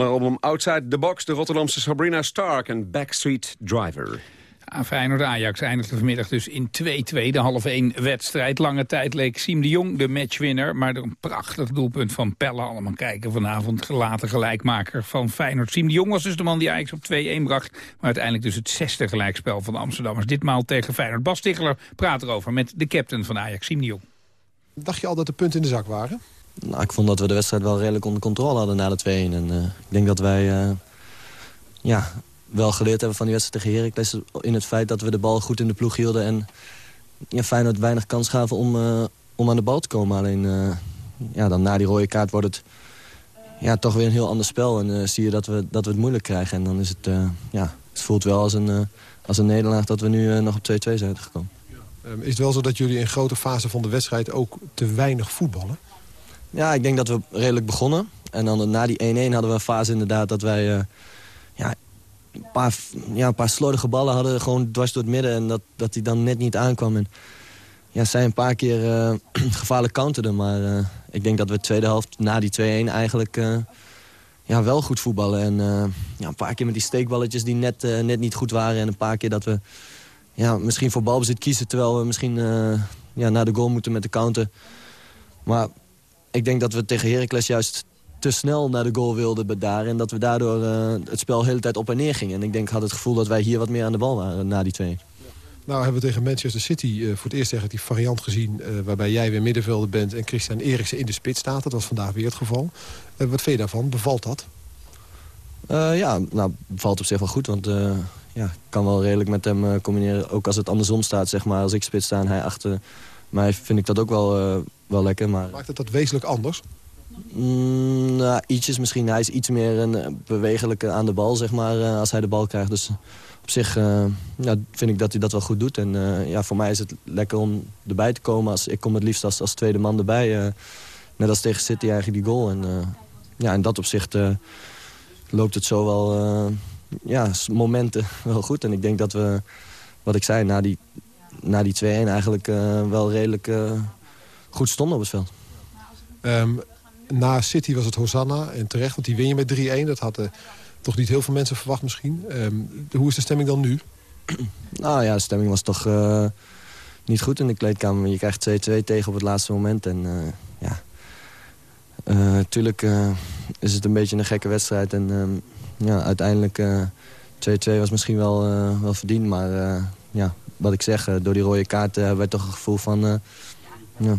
Van haar album Outside the Box, de Rotterdamse Sabrina Stark en Backstreet Driver. Aan Feyenoord-Ajax eindigde vanmiddag dus in 2-2, de half 1 wedstrijd. Lange tijd leek Siem de Jong de matchwinner, maar door een prachtig doelpunt van Pelle. Allemaal kijken vanavond, gelaten gelijkmaker van Feyenoord. Siem de Jong was dus de man die Ajax op 2-1 bracht, maar uiteindelijk dus het zesde gelijkspel van de Amsterdammers. Ditmaal tegen Feyenoord. Bas Ticheler praat erover met de captain van Ajax, Siem de Jong. Dacht je al dat de punten in de zak waren? Nou, ik vond dat we de wedstrijd wel redelijk onder controle hadden na de 2-1. En eh, ik denk dat wij eh, ja, wel geleerd hebben van die wedstrijd tegen Heracles... in het feit dat we de bal goed in de ploeg hielden... en ja, Feyenoord weinig kans gaven om, eh, om aan de bal te komen. Alleen ja, dan na die rode kaart wordt het ja, toch weer een heel ander spel. En zie je dat we, dat we het moeilijk krijgen. En dan is het, ja, het voelt wel als een, als een nederlaag dat we nu nog op 2-2 zijn gekomen. Ehm, is het wel zo dat jullie in grote fase van de wedstrijd ook te weinig voetballen? Ja, ik denk dat we redelijk begonnen. En dan na die 1-1 hadden we een fase inderdaad dat wij... eh, ja, een paar, ja, een paar slordige ballen hadden gewoon dwars door het midden. En dat, dat die dan net niet aankwam. En ja, zij een paar keer eh, gevaarlijk counterden. Maar eh, ik denk dat we de tweede helft na die 2-1 eigenlijk ja, wel goed voetballen. En ja, een paar keer met die steekballetjes die net, net niet goed waren. En een paar keer dat we ja, misschien voor balbezit kiezen... terwijl we misschien ja, naar de goal moeten met de counter. Maar ik denk dat we tegen Heracles juist te snel naar de goal wilden daar. En dat we daardoor eh, het spel de hele tijd op en neer gingen. En ik denk, had het gevoel dat wij hier wat meer aan de bal waren na die twee. Nou hebben we tegen Manchester City eh, voor het eerst eigenlijk die variant gezien... eh, waarbij jij weer middenvelder bent en Christian Eriksen in de spits staat. Dat was vandaag weer het geval. Wat vind je daarvan? Bevalt dat? Ja, nou, valt op zich wel goed. Want ja, ik kan wel redelijk met hem combineren. Ook als het andersom staat, zeg maar. Als ik spits sta en hij achter mij, vind ik dat ook wel, eh, wel lekker. Maar Maakt het dat wezenlijk anders? Mm, nou, ietsjes misschien. Hij is iets meer een eh, bewegelijke aan de bal, zeg maar, eh, als hij de bal krijgt. Dus op zich ja, vind ik dat hij dat wel goed doet. En ja, voor mij is het lekker om erbij te komen. Als, ik kom het liefst als, als tweede man erbij. net als tegen City eigenlijk die goal. En ja, in dat opzicht loopt het zo wel, ja, momenten wel goed. En ik denk dat we, wat ik zei, na die, na die 2-1 eigenlijk uh, wel redelijk goed stonden op het veld. Um, na City was het Hosanna en terecht, want die win je met 3-1. Dat hadden toch niet heel veel mensen verwacht misschien. Um, hoe is de stemming dan nu? nou ja, de stemming was toch uh, niet goed in de kleedkamer. Je krijgt 2-2 tegen op het laatste moment. En uh, ja, natuurlijk uh, is het een beetje een gekke wedstrijd. En um, ja, uiteindelijk 2-2 was misschien wel, wel verdiend. Maar ja, wat ik zeg, door die rode kaart hebben wij toch een gevoel van... ja,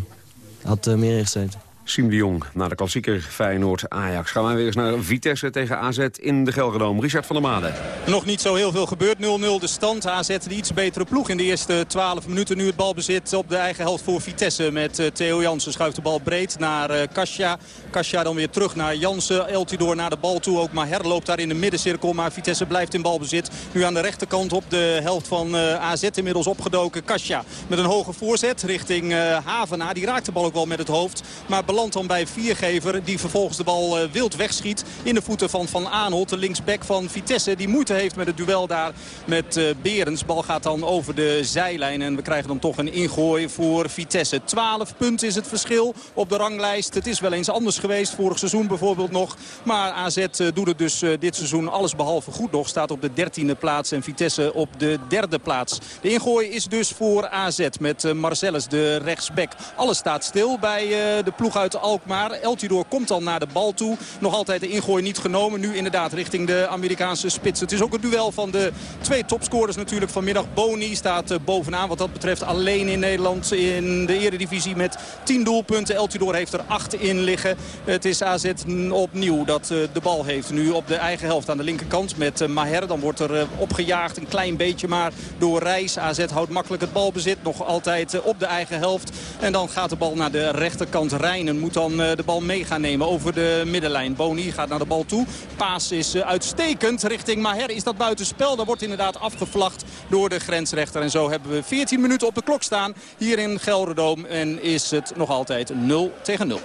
had meer ingezeten. Siem de Jong naar de klassieker Feyenoord-Ajax. Gaan wij weer eens naar Vitesse tegen AZ in de Gelredome. Richard van der Made. Nog niet zo heel veel gebeurd. 0-0 de stand. AZ de iets betere ploeg in de eerste 12 minuten. Nu het balbezit op de eigen helft voor Vitesse. Met uh, Theo Jansen schuift de bal breed naar uh, Kasia. Kasia dan weer terug naar Jansen. Eltidoor naar de bal toe. Ook Maher loopt daar in de middencirkel. Maar Vitesse blijft in balbezit. Nu aan de rechterkant op de helft van uh, AZ inmiddels opgedoken. Kasia met een hoge voorzet richting Havena. Die raakt de bal ook wel met het hoofd. Maar dan bij Viergever. Die vervolgens de bal uh, wild wegschiet. In de voeten van Van Aanholt. De linksback van Vitesse. Die moeite heeft met het duel daar met uh, Berends. Bal gaat dan over de zijlijn. En we krijgen dan toch een ingooi voor Vitesse. 12 punten is het verschil op de ranglijst. Het is wel eens anders geweest. Vorig seizoen bijvoorbeeld nog. Maar AZ uh, doet het dus dit seizoen alles behalve goed nog. Staat op de dertiende plaats. En Vitesse op de derde plaats. De ingooi is dus voor AZ. Met Marcellus de rechtsback. Alles staat stil bij de ploeg uit Alkmaar. El Tidor komt dan naar de bal toe. Nog altijd de ingooi niet genomen. Nu inderdaad richting de Amerikaanse spits. Het is ook het duel van de twee topscorers natuurlijk vanmiddag. Boni staat eh, bovenaan wat dat betreft alleen in Nederland in de eredivisie met 10 doelpunten. El Tidor heeft er 8 in liggen. Het is AZ opnieuw dat eh, de bal heeft. Nu op de eigen helft aan de linkerkant met eh, Maher. Dan wordt er opgejaagd een klein beetje maar door Reis. AZ houdt makkelijk het balbezit. Nog altijd op de eigen helft. En dan gaat de bal naar de rechterkant. Rijnen moet dan de bal mee gaan nemen over de middenlijn. Boni gaat naar de bal toe. Paas is uitstekend richting Maher. Is dat buitenspel? Dat wordt inderdaad afgevlacht door de grensrechter. En zo hebben we 14 minuten op de klok staan hier in Gelderdoom. En is het nog altijd 0 tegen 0.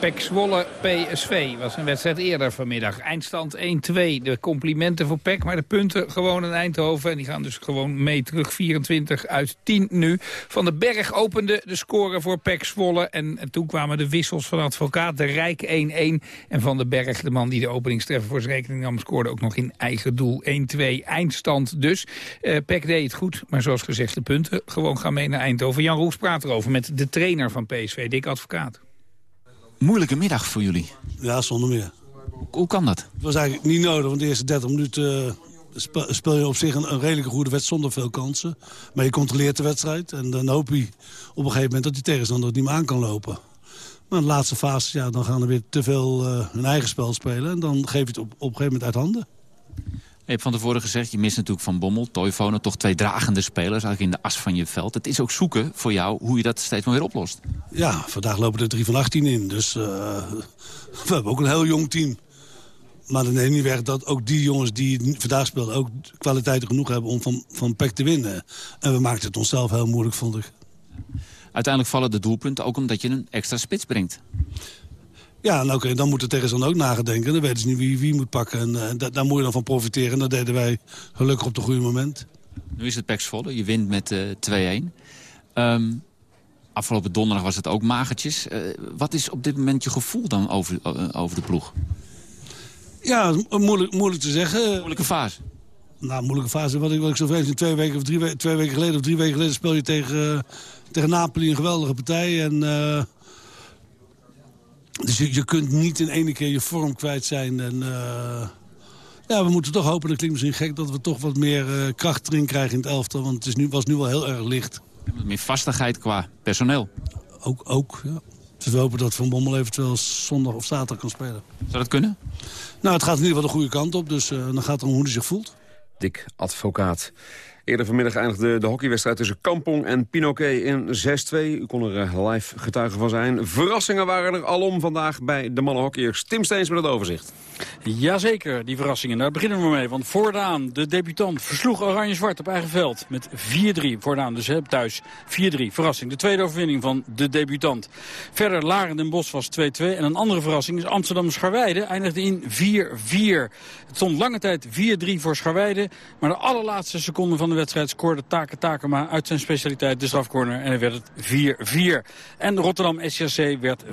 Pek Zwolle PSV was een wedstrijd eerder vanmiddag. Eindstand 1-2. De complimenten voor Pek, maar de punten gewoon in Eindhoven. En die gaan dus gewoon mee terug. 24 uit 10 nu. Van den Berg opende de score voor Pek Zwolle. En, en toen kwamen de wissels van advocaat. De Rijk 1-1. En Van den Berg, de man die de openingstreffer voor zijn rekening nam... scoorde ook nog in eigen doel 1-2. Eindstand dus. Uh, Pek deed het goed, maar zoals gezegd de punten gewoon gaan mee naar Eindhoven. Jan Roes praat erover met de trainer van PSV, Dick Advocaat moeilijke middag voor jullie. Ja, zonder meer. Hoe kan dat? Het was eigenlijk niet nodig, want de eerste 30 minuten uh, speel je op zich een, een, redelijke goede wedstrijd zonder veel kansen. Maar je controleert de wedstrijd en dan hoop je op een gegeven moment dat die tegenstander het niet meer aan kan lopen. Maar in de laatste fase, ja, dan gaan er weer te veel uh, hun eigen spel spelen. En dan geef je het op, op een gegeven moment uit handen. Je hebt van tevoren gezegd, je mist natuurlijk Van Bommel, Toivonen... toch twee dragende spelers eigenlijk in de as van je veld. Het is ook zoeken voor jou hoe je dat steeds maar weer oplost. Ja, vandaag lopen er drie van 18 in. Dus uh, we hebben ook een heel jong team. Maar dat neemt niet weg dat ook die jongens die vandaag spelen... ook kwaliteiten genoeg hebben om van, van PEC te winnen. En we maakten het onszelf heel moeilijk, vond ik. Uiteindelijk vallen de doelpunten ook omdat je een extra spits brengt. Ja, nou, okay, dan moet de tegenstander ook nagedenken. Dan weten ze niet wie wie moet pakken. En uh, daar moet je dan van profiteren. En dat deden wij gelukkig op het goede moment. Nu is het volle. Je wint met uh, 2-1. Um, afgelopen donderdag was het ook magertjes. Uh, wat is op dit moment je gevoel dan over, over de ploeg? Ja, moeilijk, moeilijk te zeggen. Moeilijke fase? Nou, moeilijke fase. Wat ik, wat ik zo weet, twee weken, of drie, twee weken geleden of drie weken geleden speel je tegen, tegen Napoli een geweldige partij. En dus je, je kunt niet in ene keer je vorm kwijt zijn. En, uh, ja, we moeten toch hopen, dat klinkt misschien gek... dat we toch wat meer uh, kracht erin krijgen in het elftal. Want het is nu, was nu wel heel erg licht. Meer vastigheid qua personeel. Ook, ook ja. Dus we hopen dat Van Bommel eventueel zondag of zaterdag kan spelen. Zou dat kunnen? Nou, het gaat in ieder geval de goede kant op. Dus uh, dan gaat het om hoe hij zich voelt. Dik Advocaat. Eerder vanmiddag eindigde de hockeywedstrijd tussen Kampong en Pinoquet in 6-2. U kon er eh, live getuige van zijn. Verrassingen waren er alom vandaag bij de mannenhockeyers. Tim Steens met het overzicht. Jazeker, die verrassingen. Daar beginnen we mee. Want Voordaan, de debutant, versloeg Oranje-Zwart op eigen veld. Met 4-3. Voordaan dus thuis. 4-3. Verrassing. De tweede overwinning van de debutant. Verder Laren den Bos was 2-2. En een andere verrassing is Amsterdam-Scharweide. Eindigde in 4-4. Het stond lange tijd 4-3 voor Scharweide. Maar de allerlaatste seconde van de wedstrijd scoorde Take Takema uit zijn specialiteit de strafcorner. En dan werd het 4-4. En Rotterdam SCC werd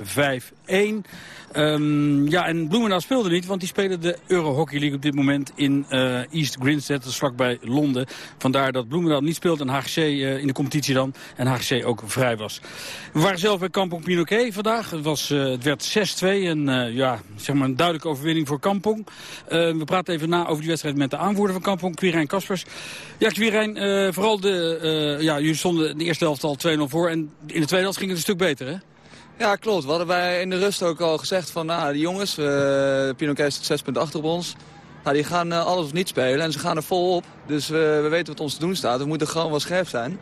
5-1. Um, ja, en Bloemendaal speelde niet, want die spelen de Euro Hockey League op dit moment in uh, East Grinstead, dat is vlakbij Londen. Vandaar dat Bloemendaal niet speelt en HGC uh, in de competitie dan. En HGC ook vrij was. We waren zelf bij Kampong Pinoquet vandaag. Het, was, uh, het werd 6-2 en ja, zeg maar een duidelijke overwinning voor Kampong. we praten even na over die wedstrijd met de aanvoerder van Kampong, Quirijn Kaspers. Ja, Quirijn, vooral de, ja, jullie stonden de eerste helft al 2-0 voor en in de tweede helft ging het een stuk beter, hè? Ja, klopt. We hadden wij in de rust ook al gezegd van nou, die jongens, uh, Pinoquet staat 6 punten achter op ons. Nou, die gaan uh, alles of niet spelen en ze gaan er vol op. Dus uh, we weten wat ons te doen staat. We moeten gewoon wel scherp zijn.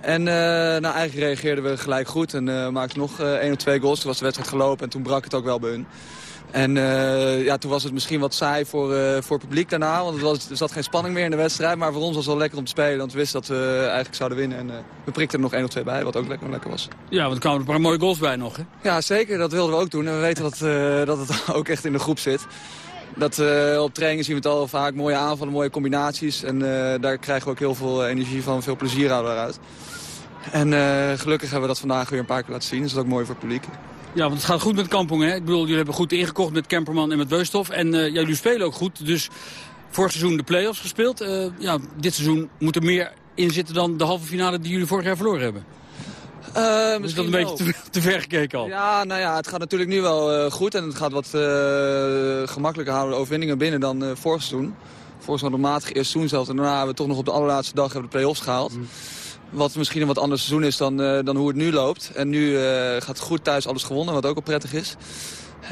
En uh, nou, eigenlijk reageerden we gelijk goed en uh, maakten nog één of twee goals. Toen was de wedstrijd gelopen en toen brak het ook wel bij hun. En uh, ja, toen was het misschien wat saai voor, uh, voor het publiek daarna. Want het was, er zat geen spanning meer in de wedstrijd. Maar voor ons was het wel lekker om te spelen. Want we wisten dat we eigenlijk zouden winnen. En uh, we prikten er nog één of twee bij, wat ook lekker, lekker was. Ja, want er kwamen een paar mooie goals bij nog, hè? Ja, zeker. Dat wilden we ook doen. En we weten dat, dat het ook echt in de groep zit. Dat, op trainingen zien we het al vaak. Mooie aanvallen, mooie combinaties. En daar krijgen we ook heel veel energie van. Veel plezier halen we eruit. En gelukkig hebben we dat vandaag weer een paar keer laten zien. Dus dat is ook mooi voor het publiek. Ja, want het gaat goed met Kampong, hè? Ik bedoel, jullie hebben goed ingekocht met Kemperman en met Weusthof. En uh, ja, jullie spelen ook goed. Dus vorig seizoen de play-offs gespeeld. Uh, ja, dit seizoen moet er meer in zitten dan de halve finale die jullie vorig jaar verloren hebben. Uh, is dat een beetje te, te, ver gekeken al? Ja, nou ja, het gaat natuurlijk nu wel uh, goed. En het gaat wat gemakkelijker houden overwinningen binnen dan vorig seizoen. Vorig seizoen matig eerste seizoen zelfs. En daarna hebben we toch nog op de allerlaatste dag hebben de play-offs gehaald. Mm. Wat misschien een wat ander seizoen is dan, dan hoe het nu loopt. En nu gaat het goed thuis alles gewonnen, wat ook al prettig is.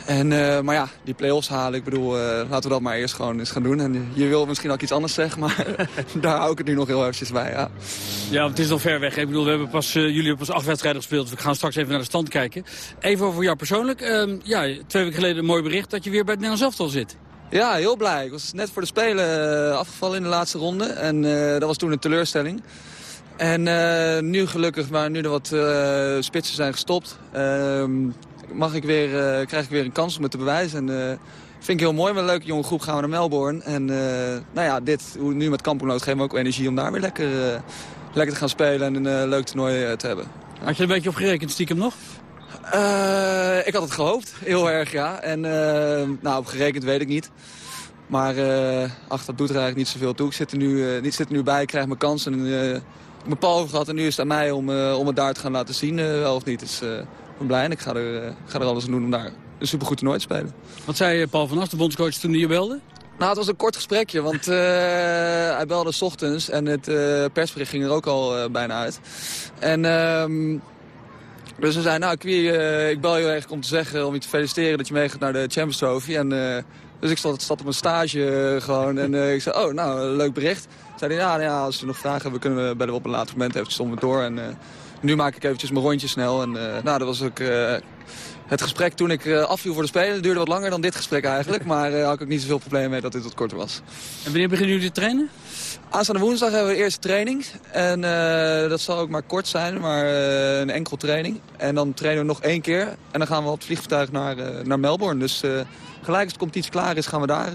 En, uh, maar ja, die play-offs halen, ik bedoel, laten we dat maar eerst gewoon eens gaan doen. En je wil misschien ook iets anders zeggen, maar daar hou ik het nu nog heel eventjes bij, ja. Ja, het is nog ver weg. Ik bedoel, we hebben pas, jullie hebben pas acht wedstrijden gespeeld. We gaan straks even naar de stand kijken. Even over jou persoonlijk. Ehm, ja, twee weken geleden een mooi bericht dat je weer bij het Nederlands elftal zit. Ja, heel blij. Ik was net voor de Spelen afgevallen in de laatste ronde. En dat was toen een teleurstelling. En nu gelukkig, maar nu er wat spitsen zijn gestopt ehm, mag ik weer, uh, krijg ik weer een kans om het te bewijzen. En, uh, vind ik heel mooi. Met een leuke jonge groep gaan we naar Melbourne. En uh, nou ja, dit, nu met Kampongnoot geven we ook energie om daar weer lekker, lekker te gaan spelen en een leuk toernooi te hebben. Had je er een beetje op gerekend, stiekem nog? ik had het gehoopt, heel erg ja. En nou, op gerekend weet ik niet. Maar ach, dat doet er eigenlijk niet zoveel toe. Ik zit er nu, niet, zit er nu bij, ik krijg mijn kans en mijn over gehad. En nu is het aan mij om, om het daar te gaan laten zien, wel of niet. Dus, ben blij en ik ga er, ga alles aan doen om daar een supergoed toernooi te spelen. Wat zei Paul van As, de bondscoach, toen hij je belde? Nou, het was een kort gesprekje, want uh, hij belde s ochtends en het uh, persbericht ging er ook al uh, bijna uit. En um, dus we zei, nou, ik, ik bel je eigenlijk om te zeggen, om je te feliciteren dat je meegaat naar de Champions Trophy. En, dus ik stond, stond op mijn stage gewoon en ik zei, oh, nou, leuk bericht. Zei hij, ja, nou, ja, als je nog vragen hebben, kunnen we bellen op een later moment om het door. En, nu maak ik eventjes mijn rondje snel. En nou, dat was ook het gesprek toen ik afviel voor de Spelen. Het duurde wat langer dan dit gesprek eigenlijk. maar daar had ik ook niet zoveel problemen mee dat dit wat korter was. En wanneer beginnen jullie te trainen? Aanstaande woensdag hebben we de eerste training. En dat zal ook maar kort zijn, maar een enkel training. En dan trainen we nog één keer. En dan gaan we op het vliegtuig naar, naar Melbourne. Dus gelijk als de competitie klaar is, gaan we daar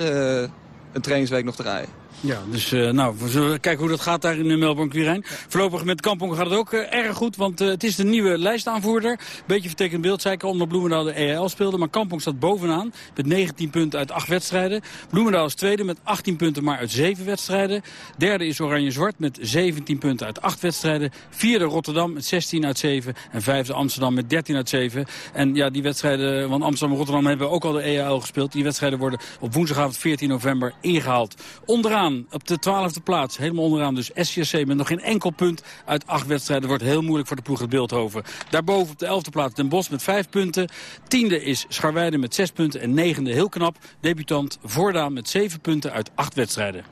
een trainingsweek nog rijden. Ja, dus uh, nou, we zullen kijken hoe dat gaat daar in Melbourne Quirijn. Voorlopig met Kampong gaat het ook uh, erg goed, want uh, het is de nieuwe lijstaanvoerder. Beetje vertekend beeld, zei ik al, omdat Bloemendaal de EAL speelde. Maar Kampong staat bovenaan met 19 punten uit 8 wedstrijden. Bloemendaal is tweede met 18 punten maar uit 7 wedstrijden. Derde is Oranje-Zwart met 17 punten uit 8 wedstrijden. Vierde Rotterdam met 16 uit 7. En vijfde Amsterdam met 13 uit 7. En ja, die wedstrijden, want Amsterdam en Rotterdam hebben ook al de EAL gespeeld. Die wedstrijden worden op woensdagavond 14 november ingehaald. Onderaan op de twaalfde plaats. Helemaal onderaan dus SCSC met nog geen enkel punt uit acht wedstrijden. Wordt heel moeilijk voor de ploeg het Beeldhoven. Daarboven op de elfde plaats Den Bosch met vijf punten. Tiende is Scharweide met zes punten. En negende, heel knap, debutant Voordaan met zeven punten uit acht wedstrijden.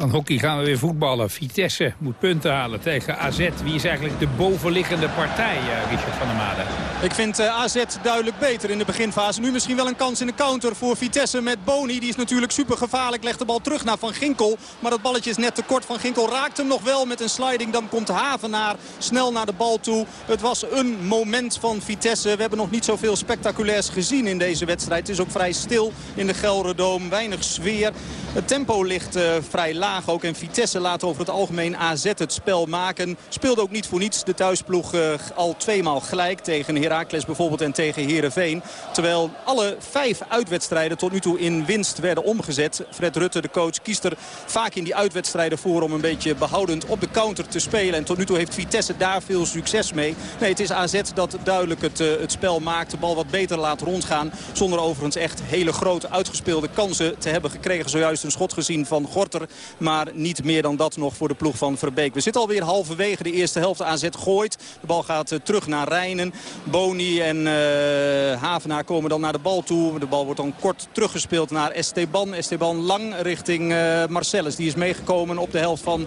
Van hockey gaan we weer voetballen. Vitesse moet punten halen tegen AZ. Wie is eigenlijk de bovenliggende partij, uh, Richard van der Made? Ik vind uh, AZ duidelijk beter in de beginfase. Nu misschien wel een kans in de counter voor Vitesse met Boni. Die is natuurlijk super gevaarlijk. Legt de bal terug naar Van Ginkel. Maar dat balletje is net te kort. Van Ginkel raakt hem nog wel met een sliding. Dan komt Havenaar snel naar de bal toe. Het was een moment van Vitesse. We hebben nog niet zoveel spectaculairs gezien in deze wedstrijd. Het is ook vrij stil in de Gelderdoom. Weinig sfeer. Het tempo ligt uh, vrij laag ook. En Vitesse laat over het algemeen AZ het spel maken. Speelde ook niet voor niets de thuisploeg uh, al tweemaal gelijk. Tegen Heracles bijvoorbeeld en tegen Herenveen. Terwijl alle vijf uitwedstrijden tot nu toe in winst werden omgezet. Fred Rutte, de coach, kiest er vaak in die uitwedstrijden voor... om een beetje behoudend op de counter te spelen. En tot nu toe heeft Vitesse daar veel succes mee. Nee, het is AZ dat duidelijk het, uh, het spel maakt. De bal wat beter laat rondgaan. Zonder overigens echt hele grote uitgespeelde kansen te hebben gekregen. Zojuist een schot gezien van Gorter. Maar niet meer dan dat nog voor de ploeg van Verbeek. We zitten alweer halverwege de eerste helft. AZ gooit. De bal gaat eh, terug naar Rijnen. Boni en uh, Havenaar komen dan naar de bal toe. De bal wordt dan kort teruggespeeld naar Esteban. Esteban lang richting uh, Marcellus. Die is meegekomen op de helft van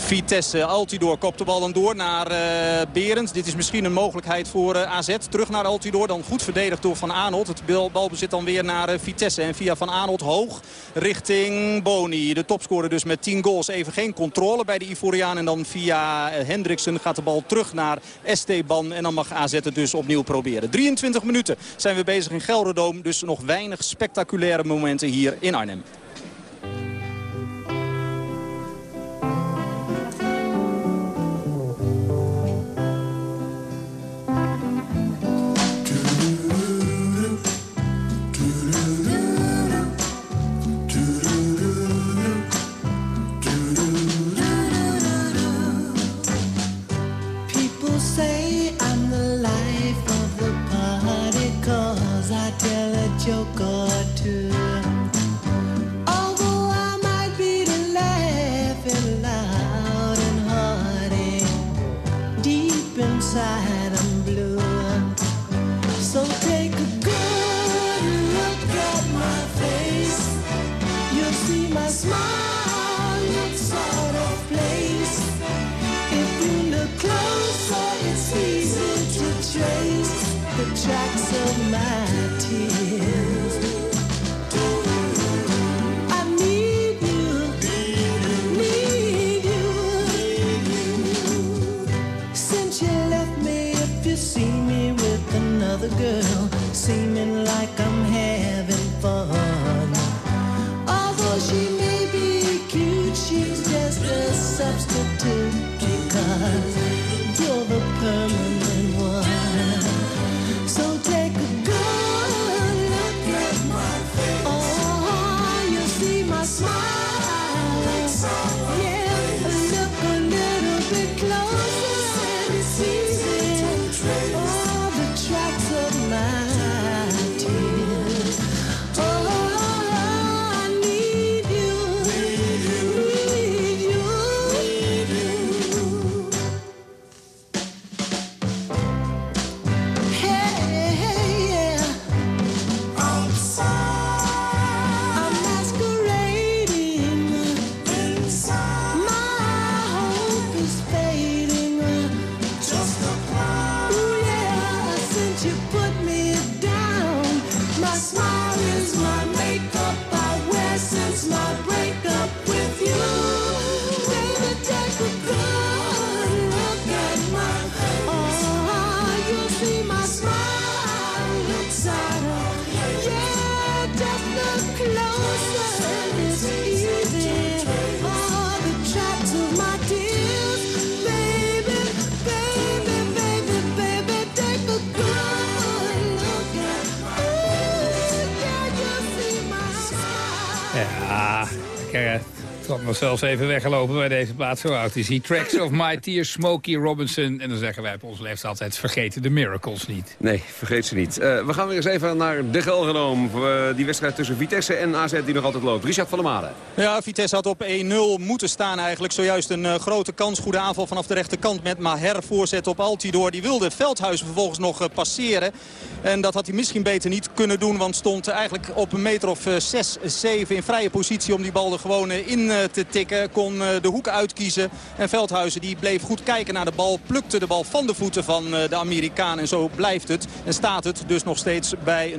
Vitesse. Altidor kopt de bal dan door naar uh, Berends. Dit is misschien een mogelijkheid voor AZ. Terug naar Altidor. Dan goed verdedigd door Van Aanholt. Het balbezit dan weer naar Vitesse. En via Van Aanholt hoog richting Boni. De topscorer dus met 10 goals. Even geen controle bij de Ivoriaan. En dan via Hendriksen gaat de bal terug naar Esteban. En dan mag AZ het dus opnieuw proberen. 23 minuten zijn we bezig in Gelderdoom. Dus nog weinig spectaculaire momenten hier in Arnhem. side zelfs even weggelopen bij deze plaats. Zo oud is hij. Tracks of My Tears, Smokey Robinson. En dan zeggen wij op onze leeftijd altijd... vergeten de miracles niet. Nee, vergeet ze niet. Eh, we gaan weer eens even naar de Gelredome. Uh, die wedstrijd tussen Vitesse en AZ die nog altijd loopt. Richard van der Made. Ja, Vitesse had op 1-0 moeten staan eigenlijk. Zojuist een uh, grote kans. Goede aanval vanaf de rechterkant met Maher. Voorzet op Altidor. Die wilde Veldhuis vervolgens nog uh, passeren. En dat had hij misschien beter niet kunnen doen. Want stond eigenlijk op een meter of 6, 7 in vrije positie om die bal er gewoon in te tikken. Kon de hoek uitkiezen. En Veldhuizen die bleef goed kijken naar de bal. Plukte de bal van de voeten van de Amerikaan. En zo blijft het. En staat het dus nog steeds bij 0-0.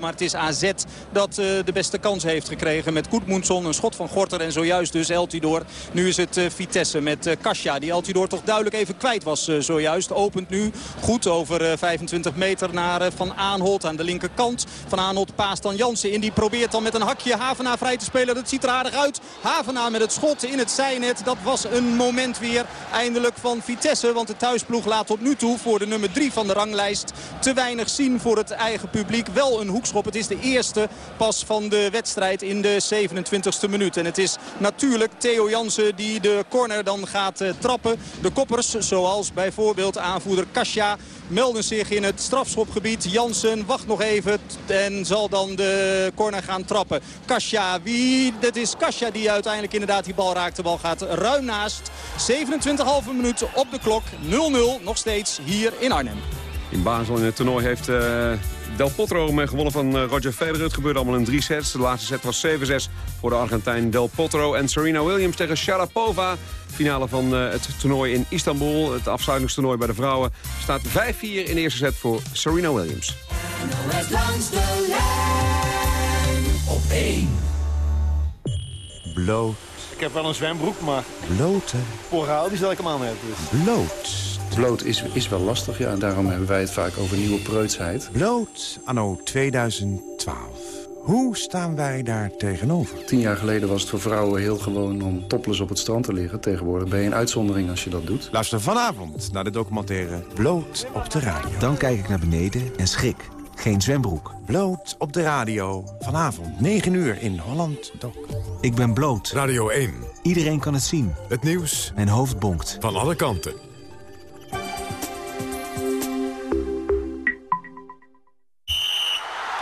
Maar het is AZ dat de beste kans heeft gekregen. Met Koetmoensson, een schot van Gorter en zojuist dus Eltidoor. Nu is het Vitesse met Kasia. Die Eltidoor toch duidelijk even kwijt was zojuist. Opent nu goed over 25 meter naar Van Aanholt aan de linkerkant. Van Aanholt paast dan Jansen in. Die probeert dan met een hakje Havena vrij te spelen. Dat ziet er aardig uit. Havena met het schot in het zijnet. Dat was een moment weer eindelijk van Vitesse. Want de thuisploeg laat tot nu toe voor de nummer 3 van de ranglijst te weinig zien voor het eigen publiek. Wel een hoekschop. Het is de eerste pas van de wedstrijd in de 27e minuut. En het is natuurlijk Theo Jansen die de corner dan gaat uh, trappen. De koppers, zoals bijvoorbeeld aanvoerder Kasia, melden zich in het strafschopgebied. Jansen wacht nog even en zal dan de corner gaan trappen. Kasia, wie? Dat is Kasia die uiteindelijk inderdaad die bal raakt. De bal gaat ruim naast. 27,5 minuten op de klok. 0-0 nog steeds hier in Arnhem. In Basel in het toernooi heeft uh, Del Potro gewonnen van uh, Roger Federer. Het gebeurde allemaal in drie sets. De laatste set was 7-6 voor de Argentijn Del Potro. En Serena Williams tegen Sharapova. Finale van uh, het toernooi in Istanbul. Het afsluitingstoernooi bij de vrouwen. Staat 5-4 in de eerste set voor Serena Williams. langs de lijn op 1. Bloot. Ik heb wel een zwembroek, maar... Bloten. Poraal, die zal ik hem aan hebben. Dus. Bloot. Bloot is, is wel lastig, ja. En daarom hebben wij het vaak over nieuwe preutsheid. Bloot, anno 2012. Hoe staan wij daar tegenover? Tien jaar geleden was het voor vrouwen heel gewoon om topless op het strand te liggen. Tegenwoordig ben je een uitzondering als je dat doet. Luister vanavond naar de documentaire Bloot op de radio. Dan kijk ik naar beneden en schrik. Geen zwembroek. Bloot op de radio. Vanavond 9 uur in Holland Doc. Ik ben bloot. Radio 1. Iedereen kan het zien. Het nieuws. Mijn hoofd bonkt. Van alle kanten.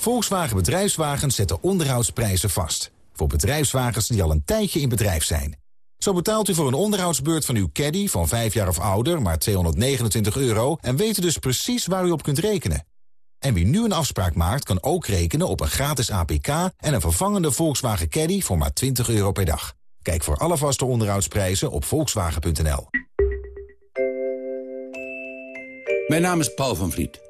Volkswagen Bedrijfswagens zetten onderhoudsprijzen vast. Voor bedrijfswagens die al een tijdje in bedrijf zijn. Zo betaalt u voor een onderhoudsbeurt van uw caddy van 5 jaar of ouder maar 229 euro... en weet dus precies waar u op kunt rekenen. En wie nu een afspraak maakt, kan ook rekenen op een gratis APK... en een vervangende Volkswagen Caddy voor maar 20 euro per dag. Kijk voor alle vaste onderhoudsprijzen op volkswagen.nl. Mijn naam is Paul van Vliet.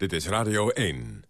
Dit is Radio 1.